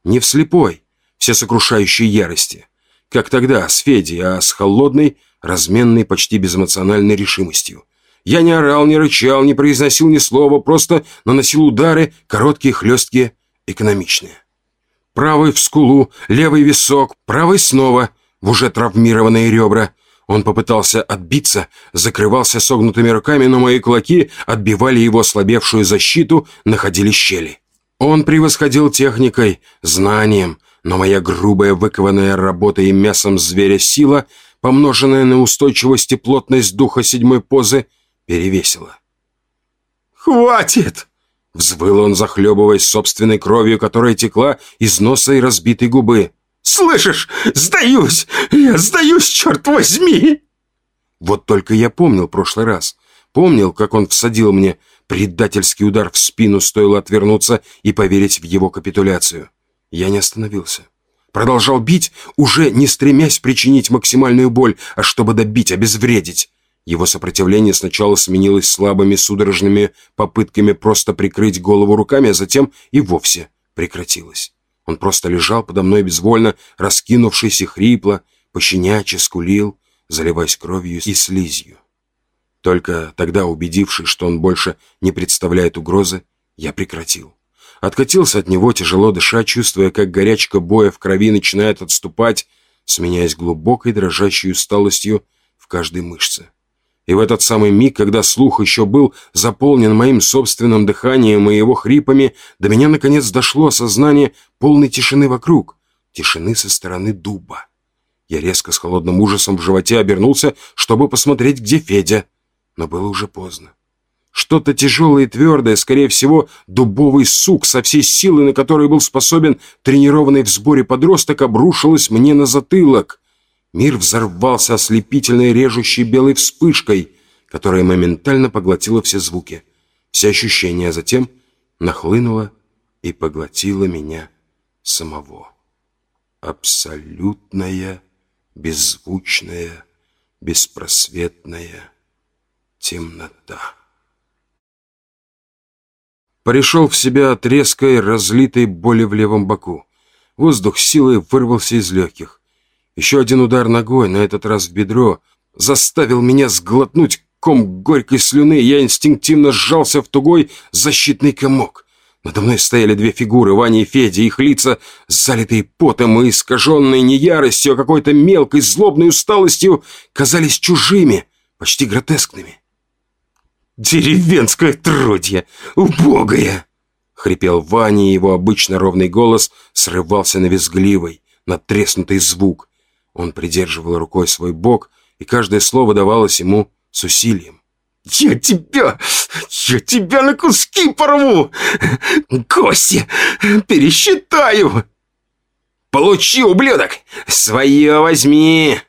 Не вслепой, всесокрушающей ярости, как тогда с Федей, а с холодной, разменной, почти безэмоциональной решимостью. Я не орал, не рычал, не произносил ни слова, просто наносил удары, короткие, хлесткие, экономичные. Правый в скулу, левый висок, правый снова в уже травмированные ребра. Он попытался отбиться, закрывался согнутыми руками, но мои кулаки отбивали его ослабевшую защиту, находили щели. Он превосходил техникой, знанием, но моя грубая выкованная работой и мясом зверя сила, помноженная на устойчивость и плотность духа седьмой позы, перевесило. «Хватит!» — взвыл он, захлебываясь собственной кровью, которая текла из носа и разбитой губы. «Слышишь? Сдаюсь! Я сдаюсь, черт возьми!» Вот только я помнил прошлый раз. Помнил, как он всадил мне предательский удар в спину, стоило отвернуться и поверить в его капитуляцию. Я не остановился. Продолжал бить, уже не стремясь причинить максимальную боль, а чтобы добить, обезвредить. Его сопротивление сначала сменилось слабыми судорожными попытками просто прикрыть голову руками, а затем и вовсе прекратилось. Он просто лежал подо мной безвольно, раскинувшись и хрипло, пощеняче скулил, заливаясь кровью и слизью. Только тогда, убедившись, что он больше не представляет угрозы, я прекратил. Откатился от него, тяжело дыша, чувствуя, как горячка боя в крови начинает отступать, сменяясь глубокой дрожащей усталостью в каждой мышце. И в этот самый миг, когда слух еще был заполнен моим собственным дыханием и его хрипами, до меня наконец дошло осознание полной тишины вокруг. Тишины со стороны дуба. Я резко с холодным ужасом в животе обернулся, чтобы посмотреть, где Федя. Но было уже поздно. Что-то тяжелое и твердое, скорее всего, дубовый сук со всей силой, на которой был способен тренированный в сборе подросток, обрушилось мне на затылок. Мир взорвался ослепительной режущей белой вспышкой, которая моментально поглотила все звуки, все ощущения, а затем нахлынула и поглотила меня самого. Абсолютная, беззвучная, беспросветная темнота. Пришел в себя от резкой, разлитой боли в левом боку. Воздух силой вырвался из легких. Еще один удар ногой, на этот раз в бедро, заставил меня сглотнуть ком горькой слюны, я инстинктивно сжался в тугой защитный комок. Надо мной стояли две фигуры, Ваня и Федя, их лица, залитые потом и искаженные не яростью, а какой-то мелкой злобной усталостью, казались чужими, почти гротескными. «Деревенское трудье! Убогое!» — хрипел Ваня, и его обычно ровный голос срывался на визгливый, надтреснутый звук. Он придерживал рукой свой бок, и каждое слово давалось ему с усилием. «Я тебя! Я тебя на куски порву! Кости пересчитаю!» «Получи, ублюдок! Свое возьми!»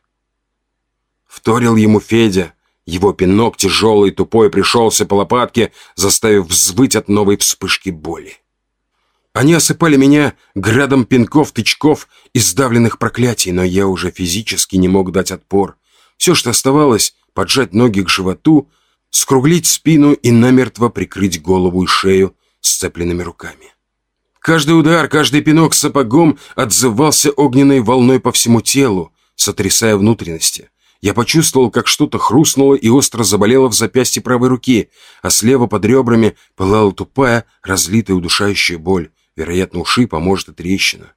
Вторил ему Федя. Его пинок тяжелый и тупой пришелся по лопатке, заставив взвыть от новой вспышки боли. Они осыпали меня градом пинков, тычков и сдавленных проклятий, но я уже физически не мог дать отпор. Все, что оставалось, поджать ноги к животу, скруглить спину и намертво прикрыть голову и шею сцепленными руками. Каждый удар, каждый пинок сапогом отзывался огненной волной по всему телу, сотрясая внутренности. Я почувствовал, как что-то хрустнуло и остро заболело в запястье правой руки, а слева под ребрами пылала тупая, разлитая удушающая боль. Вероятно, уши поможет и трещина.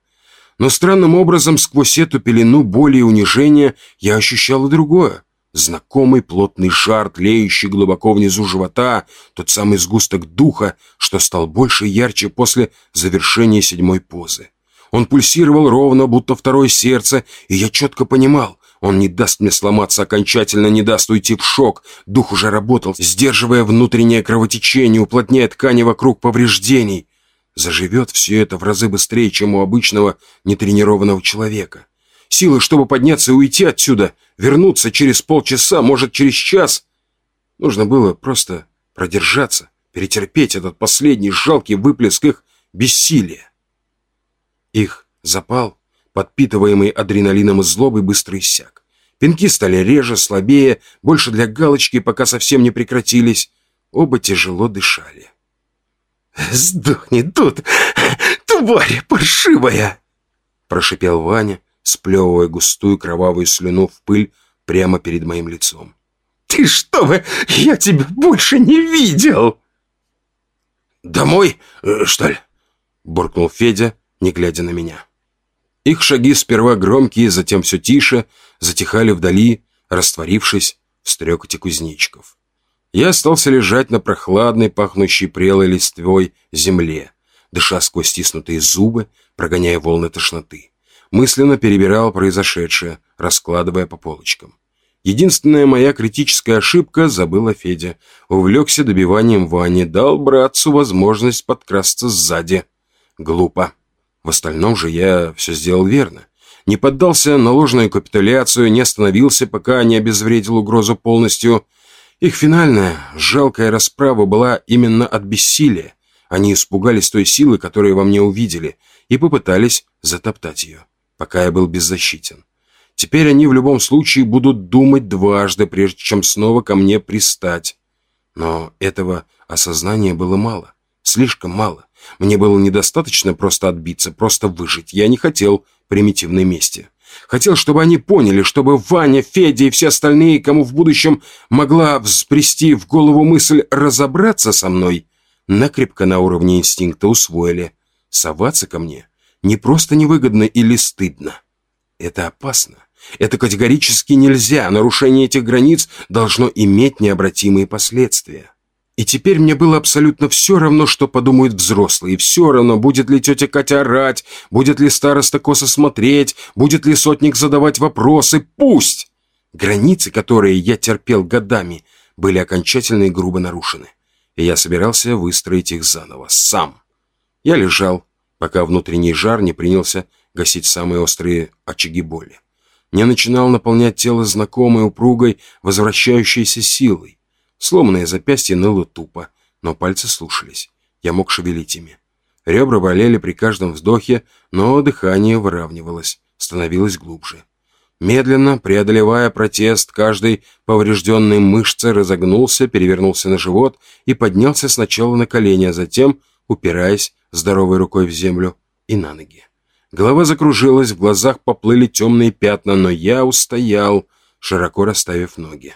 Но странным образом сквозь эту пелену боли и унижения я ощущал и другое. Знакомый плотный жар, тлеющий глубоко внизу живота, тот самый сгусток духа, что стал больше и ярче после завершения седьмой позы. Он пульсировал ровно, будто второе сердце, и я четко понимал, он не даст мне сломаться окончательно, не даст уйти в шок. Дух уже работал, сдерживая внутреннее кровотечение, уплотняя ткани вокруг повреждений. Заживет все это в разы быстрее, чем у обычного нетренированного человека. Силы, чтобы подняться и уйти отсюда, вернуться через полчаса, может, через час. Нужно было просто продержаться, перетерпеть этот последний жалкий выплеск их бессилия. Их запал, подпитываемый адреналином и злобой, быстро иссяк. Пинки стали реже, слабее, больше для галочки, пока совсем не прекратились. Оба тяжело дышали. «Сдохни тут, тварь паршивая!» Прошипел Ваня, сплевывая густую кровавую слюну в пыль прямо перед моим лицом. «Ты что вы? Я тебя больше не видел!» «Домой, э, что ли?» — буркнул Федя, не глядя на меня. Их шаги сперва громкие, затем все тише, затихали вдали, растворившись в стрекоте кузнечиков. Я остался лежать на прохладной, пахнущей прелой листвой земле, дыша сквозь стиснутые зубы, прогоняя волны тошноты мысленно перебирал произошедшее, раскладывая по полочкам. Единственная моя критическая ошибка – забыла Федя. Увлекся добиванием Вани, дал братцу возможность подкрасться сзади. Глупо. В остальном же я все сделал верно. Не поддался на ложную капитуляцию, не остановился, пока не обезвредил угрозу полностью. Их финальная, жалкая расправа была именно от бессилия. Они испугались той силы, которую во мне увидели, и попытались затоптать ее пока я был беззащитен. Теперь они в любом случае будут думать дважды, прежде чем снова ко мне пристать. Но этого осознания было мало. Слишком мало. Мне было недостаточно просто отбиться, просто выжить. Я не хотел примитивной мести. Хотел, чтобы они поняли, чтобы Ваня, Федя и все остальные, кому в будущем могла взбрести в голову мысль разобраться со мной, накрепко на уровне инстинкта усвоили. Соваться ко мне не просто невыгодно или стыдно. Это опасно. Это категорически нельзя. Нарушение этих границ должно иметь необратимые последствия. И теперь мне было абсолютно все равно, что подумают взрослые. Все равно, будет ли тетя Катя орать, будет ли староста косо смотреть, будет ли сотник задавать вопросы. Пусть! Границы, которые я терпел годами, были окончательно и грубо нарушены. И я собирался выстроить их заново, сам. Я лежал, пока внутренний жар не принялся гасить самые острые очаги боли. Не начинал наполнять тело знакомой, упругой, возвращающейся силой. Сломанное запястье ныло тупо, но пальцы слушались. Я мог шевелить ими. Ребра болели при каждом вздохе, но дыхание выравнивалось, становилось глубже. Медленно, преодолевая протест, каждой поврежденной мышцы разогнулся, перевернулся на живот и поднялся сначала на колени, а затем, упираясь здоровой рукой в землю и на ноги. Голова закружилась, в глазах поплыли темные пятна, но я устоял, широко расставив ноги.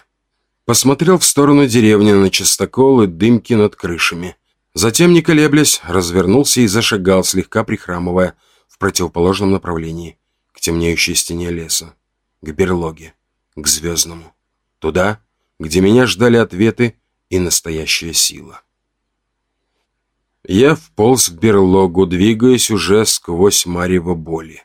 Посмотрел в сторону деревни на частокол и дымки над крышами. Затем, не колеблясь, развернулся и зашагал, слегка прихрамывая, в противоположном направлении, к темнеющей стене леса, к берлоге, к звездному. Туда, где меня ждали ответы и настоящая сила. Я вполз в берлогу, двигаясь уже сквозь марево боли.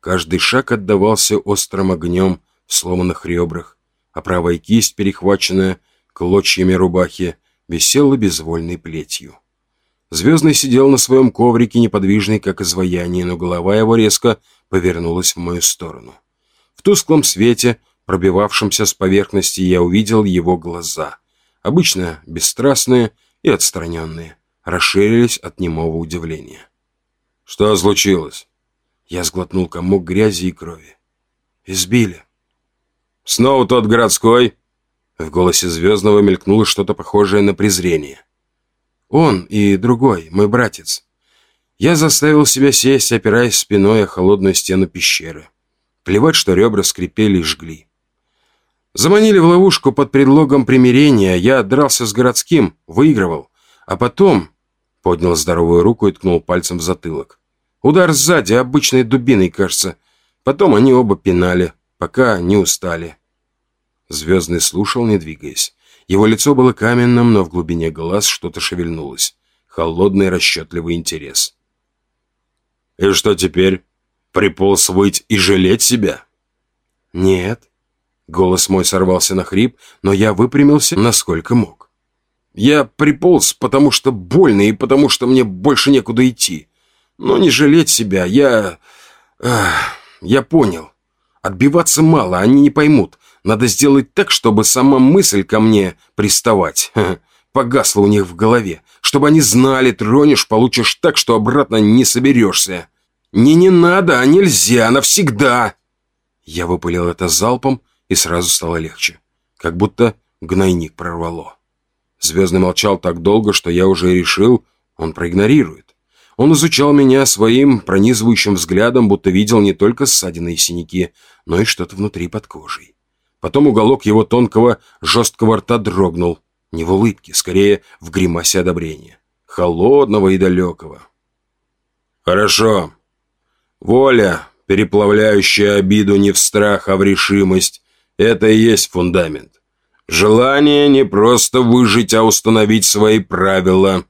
Каждый шаг отдавался острым огнем в сломанных ребрах, а правая кисть, перехваченная клочьями рубахи, висела безвольной плетью. Звездный сидел на своем коврике, неподвижный, как изваяние, но голова его резко повернулась в мою сторону. В тусклом свете, пробивавшемся с поверхности, я увидел его глаза. Обычно бесстрастные и отстраненные, расширились от немого удивления. «Что случилось?» Я сглотнул комок грязи и крови. «Избили». «Снова тот городской?» В голосе Звездного мелькнуло что-то похожее на презрение. Он и другой, мой братец. Я заставил себя сесть, опираясь спиной о холодную стену пещеры. Плевать, что ребра скрипели и жгли. Заманили в ловушку под предлогом примирения, я дрался с городским, выигрывал. А потом... Поднял здоровую руку и ткнул пальцем в затылок. Удар сзади, обычной дубиной, кажется. Потом они оба пинали, пока не устали. Звездный слушал, не двигаясь. Его лицо было каменным, но в глубине глаз что-то шевельнулось. Холодный расчетливый интерес. «И что теперь? Приполз выть и жалеть себя?» «Нет». Голос мой сорвался на хрип, но я выпрямился, насколько мог. «Я приполз, потому что больно и потому что мне больше некуда идти. Но не жалеть себя, я... Ах, я понял. Отбиваться мало, они не поймут. Надо сделать так, чтобы сама мысль ко мне приставать погасла у них в голове. Чтобы они знали, тронешь, получишь так, что обратно не соберешься. Не не надо, а нельзя, навсегда. Я выпалил это залпом, и сразу стало легче. Как будто гнойник прорвало. Звездный молчал так долго, что я уже решил, он проигнорирует. Он изучал меня своим пронизывающим взглядом, будто видел не только ссадины и синяки, но и что-то внутри под кожей. Потом уголок его тонкого, жесткого рта дрогнул. Не в улыбке, скорее в гримасе одобрения. Холодного и далекого. «Хорошо. Воля, переплавляющая обиду не в страх, а в решимость, это и есть фундамент. Желание не просто выжить, а установить свои правила.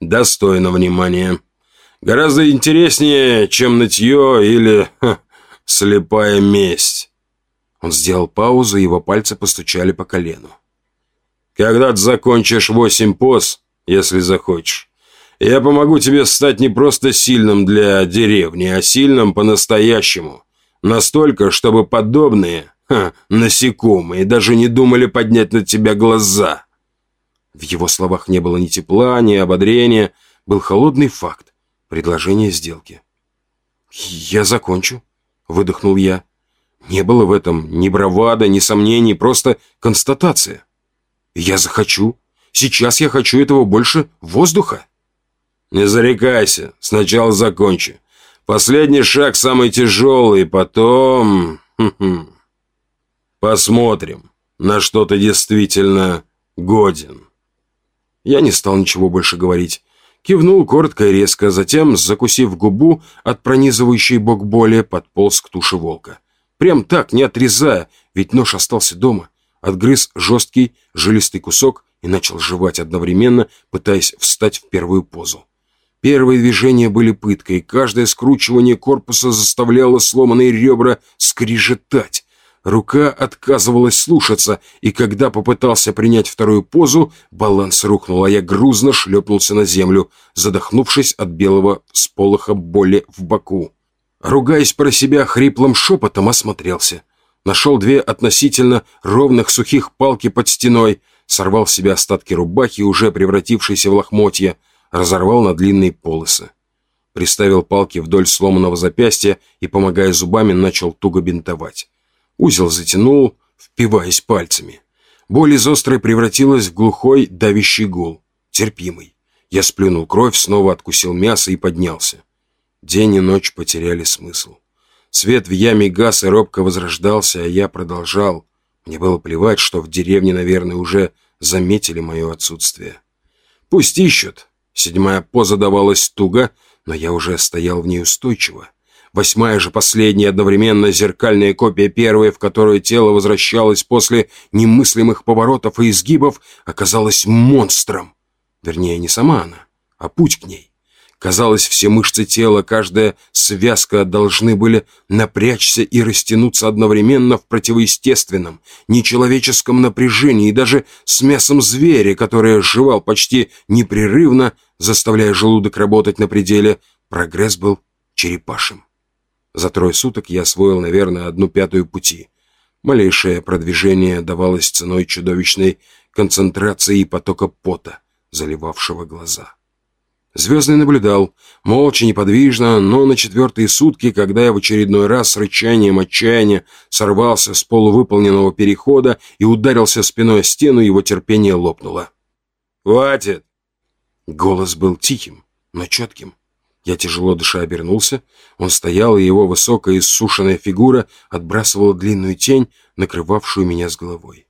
Достойно внимания. Гораздо интереснее, чем нытье или ха, слепая месть. Он сделал паузу, его пальцы постучали по колену. «Когда ты закончишь восемь поз, если захочешь, я помогу тебе стать не просто сильным для деревни, а сильным по-настоящему. Настолько, чтобы подобные ха, насекомые даже не думали поднять на тебя глаза». В его словах не было ни тепла, ни ободрения. Был холодный факт. Предложение сделки. «Я закончу», — выдохнул я. Не было в этом ни бравада, ни сомнений, просто констатация. Я захочу. Сейчас я хочу этого больше воздуха. Не зарекайся, сначала закончи. Последний шаг самый тяжелый, потом... Посмотрим, на что ты действительно годен. Я не стал ничего больше говорить. Кивнул коротко и резко, затем, закусив губу от пронизывающей бок боли, подполз к туше волка. Прям так, не отрезая, ведь нож остался дома. Отгрыз жесткий, жилистый кусок и начал жевать одновременно, пытаясь встать в первую позу. Первые движения были пыткой, каждое скручивание корпуса заставляло сломанные ребра скрижетать. Рука отказывалась слушаться, и когда попытался принять вторую позу, баланс рухнул, а я грузно шлепнулся на землю, задохнувшись от белого сполоха боли в боку. Ругаясь про себя, хриплым шепотом осмотрелся. Нашел две относительно ровных сухих палки под стеной, сорвал с себя остатки рубахи, уже превратившейся в лохмотья, разорвал на длинные полосы. Приставил палки вдоль сломанного запястья и, помогая зубами, начал туго бинтовать. Узел затянул, впиваясь пальцами. Боль из острой превратилась в глухой, давящий гул. Терпимый. Я сплюнул кровь, снова откусил мясо и поднялся. День и ночь потеряли смысл. Свет в яме газ и робко возрождался, а я продолжал. Мне было плевать, что в деревне, наверное, уже заметили мое отсутствие. Пусть ищут. Седьмая поза давалась туго, но я уже стоял в ней устойчиво. Восьмая же последняя одновременно зеркальная копия первой, в которую тело возвращалось после немыслимых поворотов и изгибов, оказалась монстром. Вернее, не сама она, а путь к ней. Казалось, все мышцы тела, каждая связка должны были напрячься и растянуться одновременно в противоестественном, нечеловеческом напряжении, и даже с мясом зверя, который жевал почти непрерывно, заставляя желудок работать на пределе, прогресс был черепашим. За трое суток я освоил, наверное, одну пятую пути. Малейшее продвижение давалось ценой чудовищной концентрации потока пота, заливавшего глаза. Звездный наблюдал, молча, неподвижно, но на четвертые сутки, когда я в очередной раз с рычанием отчаяния сорвался с полувыполненного перехода и ударился спиной о стену, его терпение лопнуло. «Хватит!» Голос был тихим, но четким. Я тяжело дыша обернулся. Он стоял, и его высокая иссушенная фигура отбрасывала длинную тень, накрывавшую меня с головой.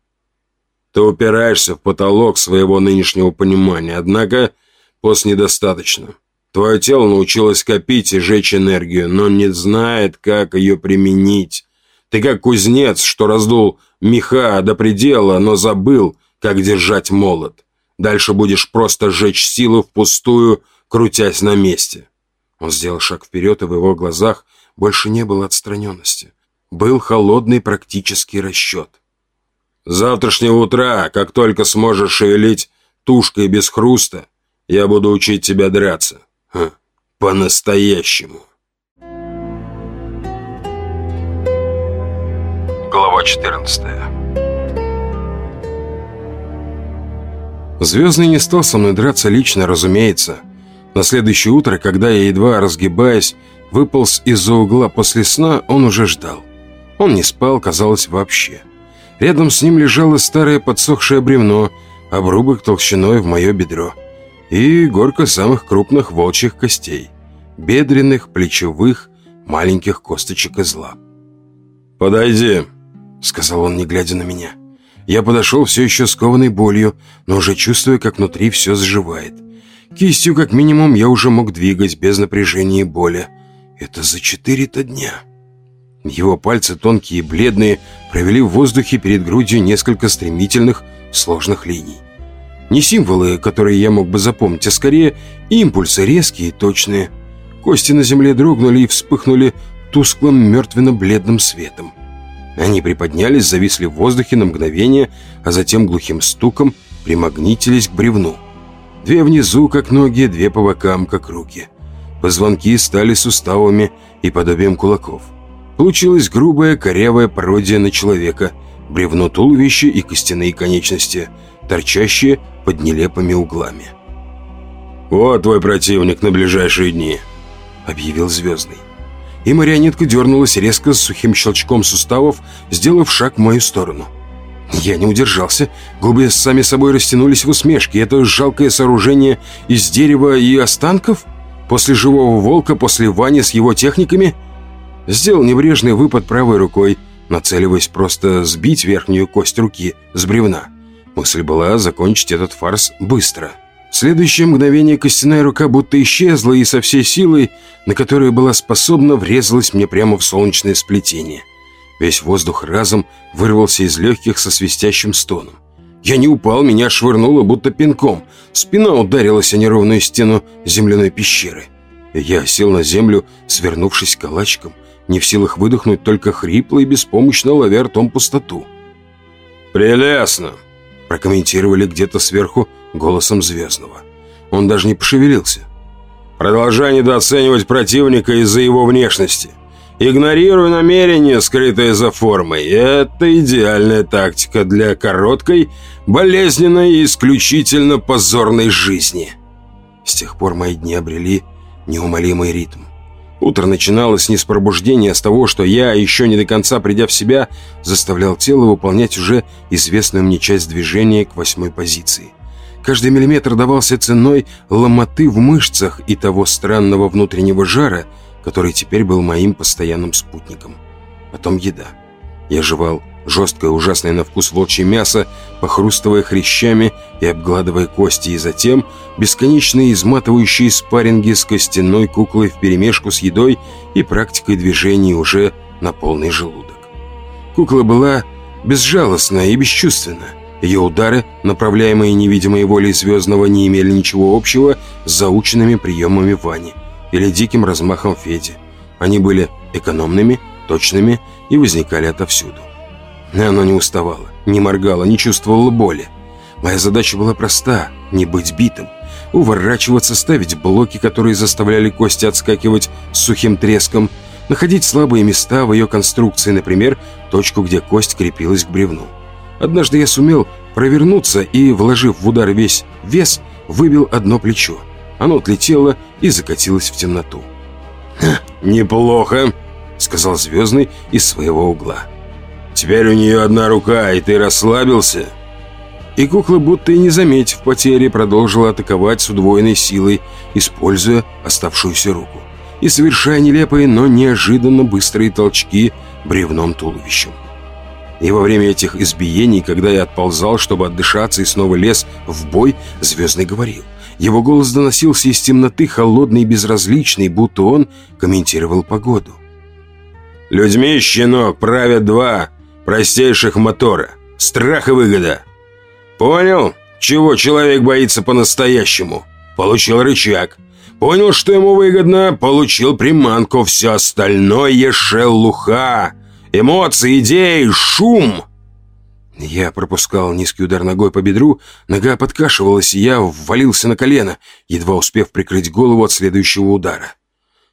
«Ты упираешься в потолок своего нынешнего понимания, однако Пост недостаточно. Твое тело научилось копить и жечь энергию, но не знает, как ее применить. Ты как кузнец, что раздул меха до предела, но забыл, как держать молот. Дальше будешь просто жечь силу впустую, крутясь на месте. Он сделал шаг вперед, и в его глазах больше не было отстраненности. Был холодный практический расчет. Завтрашнего утра, как только сможешь шевелить тушкой без хруста, я буду учить тебя драться. По-настоящему. Глава 14 Звездный не стал со мной драться лично, разумеется. На следующее утро, когда я, едва разгибаясь, выполз из-за угла после сна, он уже ждал. Он не спал, казалось, вообще. Рядом с ним лежало старое подсохшее бревно, обрубок толщиной в мое бедро и горка самых крупных волчьих костей, бедренных, плечевых, маленьких косточек из лап. «Подойди», — сказал он, не глядя на меня. Я подошел все еще скованной болью, но уже чувствуя, как внутри все заживает. Кистью, как минимум, я уже мог двигать без напряжения и боли. Это за четыре-то дня. Его пальцы, тонкие и бледные, провели в воздухе перед грудью несколько стремительных, сложных линий. Не символы, которые я мог бы запомнить, а скорее импульсы резкие и точные. Кости на земле дрогнули и вспыхнули тусклым мертвенно-бледным светом. Они приподнялись, зависли в воздухе на мгновение, а затем глухим стуком примагнитились к бревну. Две внизу, как ноги, две по бокам, как руки. Позвонки стали суставами и подобием кулаков. Получилась грубая, корявая пародия на человека, бревно туловище и костяные конечности, торчащие под нелепыми углами. «Вот твой противник на ближайшие дни», — объявил Звездный. И марионетка дернулась резко с сухим щелчком суставов, сделав шаг в мою сторону. Я не удержался, губы сами собой растянулись в усмешке. Это жалкое сооружение из дерева и останков? После живого волка, после Вани с его техниками? Сделал небрежный выпад правой рукой, нацеливаясь просто сбить верхнюю кость руки с бревна. Мысль была закончить этот фарс быстро. В следующее мгновение костяная рука будто исчезла и со всей силой, на которую была способна, врезалась мне прямо в солнечное сплетение. Весь воздух разом вырвался из легких со свистящим стоном. Я не упал, меня швырнуло будто пинком. Спина ударилась о неровную стену земляной пещеры. Я сел на землю, свернувшись калачиком, не в силах выдохнуть, только хрипло и беспомощно ловя ртом пустоту. «Прелестно!» прокомментировали где-то сверху голосом Звездного. Он даже не пошевелился. «Продолжай недооценивать противника из-за его внешности. Игнорируй намерение, скрытое за формой. Это идеальная тактика для короткой, болезненной и исключительно позорной жизни». С тех пор мои дни обрели неумолимый ритм. Утро начиналось не с пробуждения, а с того, что я, еще не до конца придя в себя, заставлял тело выполнять уже известную мне часть движения к восьмой позиции. Каждый миллиметр давался ценой ломоты в мышцах и того странного внутреннего жара, который теперь был моим постоянным спутником. Потом еда. Я жевал Жесткое, ужасное на вкус волчье мясо, похрустывая хрящами и обгладывая кости, и затем бесконечные изматывающие спарринги с костяной куклой вперемешку с едой и практикой движений уже на полный желудок. Кукла была безжалостна и бесчувственна. Ее удары, направляемые невидимой волей Звездного, не имели ничего общего с заученными приемами Вани или диким размахом Феди. Они были экономными, точными и возникали отовсюду. Оно не уставало, не моргало, не чувствовало боли. Моя задача была проста – не быть битым. Уворачиваться, ставить блоки, которые заставляли кости отскакивать с сухим треском, находить слабые места в ее конструкции, например, точку, где кость крепилась к бревну. Однажды я сумел провернуться и, вложив в удар весь вес, выбил одно плечо. Оно отлетело и закатилось в темноту. «Неплохо», — сказал Звездный из своего угла. «Теперь у нее одна рука, и ты расслабился?» И кукла, будто и не заметив потери, продолжила атаковать с удвоенной силой, используя оставшуюся руку и совершая нелепые, но неожиданно быстрые толчки бревном туловищем. И во время этих избиений, когда я отползал, чтобы отдышаться и снова лез в бой, Звездный говорил. Его голос доносился из темноты, холодный и безразличный, будто он комментировал погоду. «Людьми, щенок, правят два простейших мотора. Страх и выгода. Понял, чего человек боится по-настоящему? Получил рычаг. Понял, что ему выгодно, получил приманку. Все остальное шелуха. Эмоции, идеи, шум. Я пропускал низкий удар ногой по бедру, нога подкашивалась, и я ввалился на колено, едва успев прикрыть голову от следующего удара.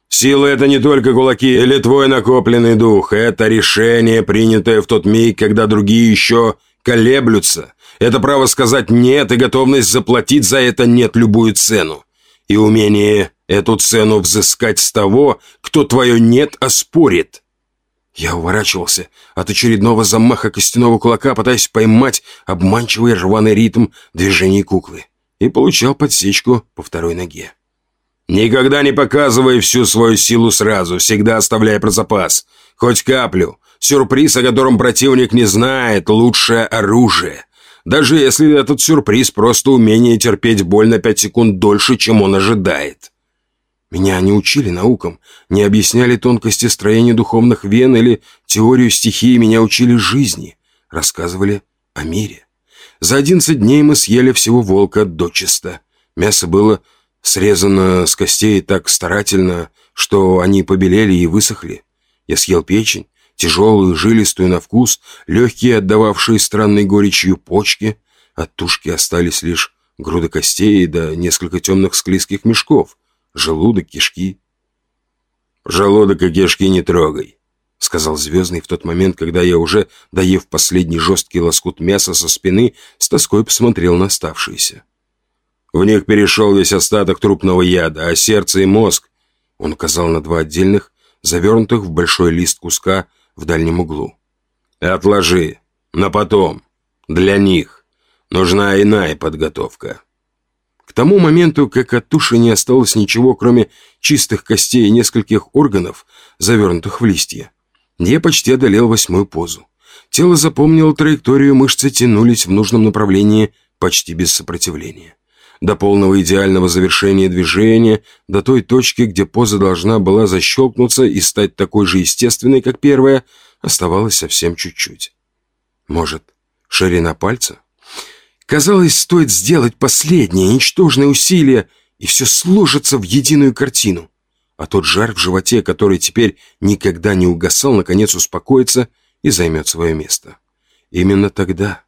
Сила — это не только кулаки или твой накопленный дух. Это решение, принятое в тот миг, когда другие еще колеблются. Это право сказать «нет» и готовность заплатить за это «нет» любую цену. И умение эту цену взыскать с того, кто твое «нет» оспорит. Я уворачивался от очередного замаха костяного кулака, пытаясь поймать обманчивый рваный ритм движений куклы, и получал подсечку по второй ноге. «Никогда не показывай всю свою силу сразу, всегда оставляй про запас. Хоть каплю. Сюрприз, о котором противник не знает, лучшее оружие. Даже если этот сюрприз просто умение терпеть боль на пять секунд дольше, чем он ожидает». Меня не учили наукам, не объясняли тонкости строения духовных вен или теорию стихии, меня учили жизни, рассказывали о мире. За одиннадцать дней мы съели всего волка дочисто. Мясо было срезано с костей так старательно, что они побелели и высохли. Я съел печень, тяжелую, жилистую на вкус, легкие, отдававшие странной горечью почки. От тушки остались лишь груда костей да несколько темных склизких мешков, желудок, кишки. «Желудок и кишки не трогай», — сказал Звездный в тот момент, когда я уже, доев последний жесткий лоскут мяса со спины, с тоской посмотрел на оставшиеся. «В них перешел весь остаток трупного яда, а сердце и мозг...» Он указал на два отдельных, завернутых в большой лист куска в дальнем углу. «Отложи. На потом. Для них. Нужна иная подготовка». Тому моменту, как от туши не осталось ничего, кроме чистых костей и нескольких органов, завернутых в листья, я почти одолел восьмую позу. Тело запомнило траекторию, мышцы тянулись в нужном направлении почти без сопротивления. До полного идеального завершения движения, до той точки, где поза должна была защелкнуться и стать такой же естественной, как первая, оставалось совсем чуть-чуть. Может, ширина пальца? Казалось, стоит сделать последнее, ничтожное усилие, и все сложится в единую картину. А тот жар в животе, который теперь никогда не угасал, наконец успокоится и займет свое место. Именно тогда,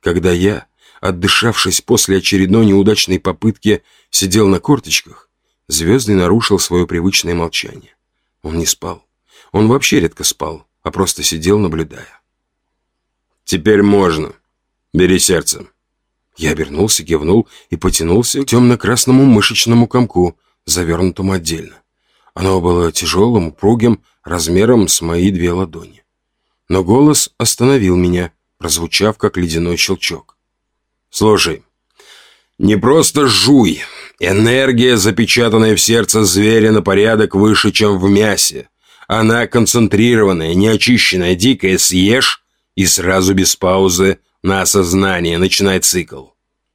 когда я, отдышавшись после очередной неудачной попытки, сидел на корточках, Звездный нарушил свое привычное молчание. Он не спал. Он вообще редко спал, а просто сидел, наблюдая. «Теперь можно. Бери сердце», я обернулся, кивнул и потянулся к темно-красному мышечному комку, завернутому отдельно. Оно было тяжелым, упругим, размером с мои две ладони. Но голос остановил меня, прозвучав как ледяной щелчок. «Слушай, не просто жуй. Энергия, запечатанная в сердце зверя, на порядок выше, чем в мясе. Она концентрированная, неочищенная, дикая. Съешь И сразу без паузы на осознание начинай цикл.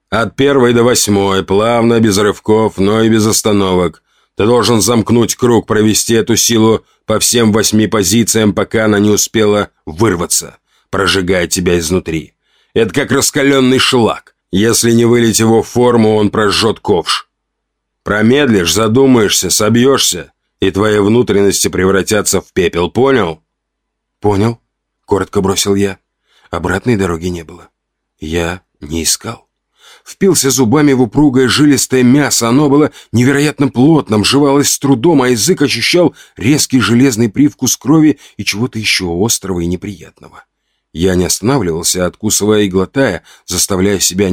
От первой до восьмой, плавно, без рывков, но и без остановок. Ты должен замкнуть круг, провести эту силу по всем восьми позициям, пока она не успела вырваться, прожигая тебя изнутри. Это как раскаленный шлак. Если не вылить его в форму, он прожжет ковш. Промедлишь, задумаешься, собьешься, и твои внутренности превратятся в пепел, понял? Понял, коротко бросил я. Обратной дороги не было. Я не искал впился зубами в упругое жилистое мясо. Оно было невероятно плотным, жевалось с трудом, а язык ощущал резкий железный привкус крови и чего-то еще острого и неприятного. Я не останавливался, откусывая и глотая, заставляя себя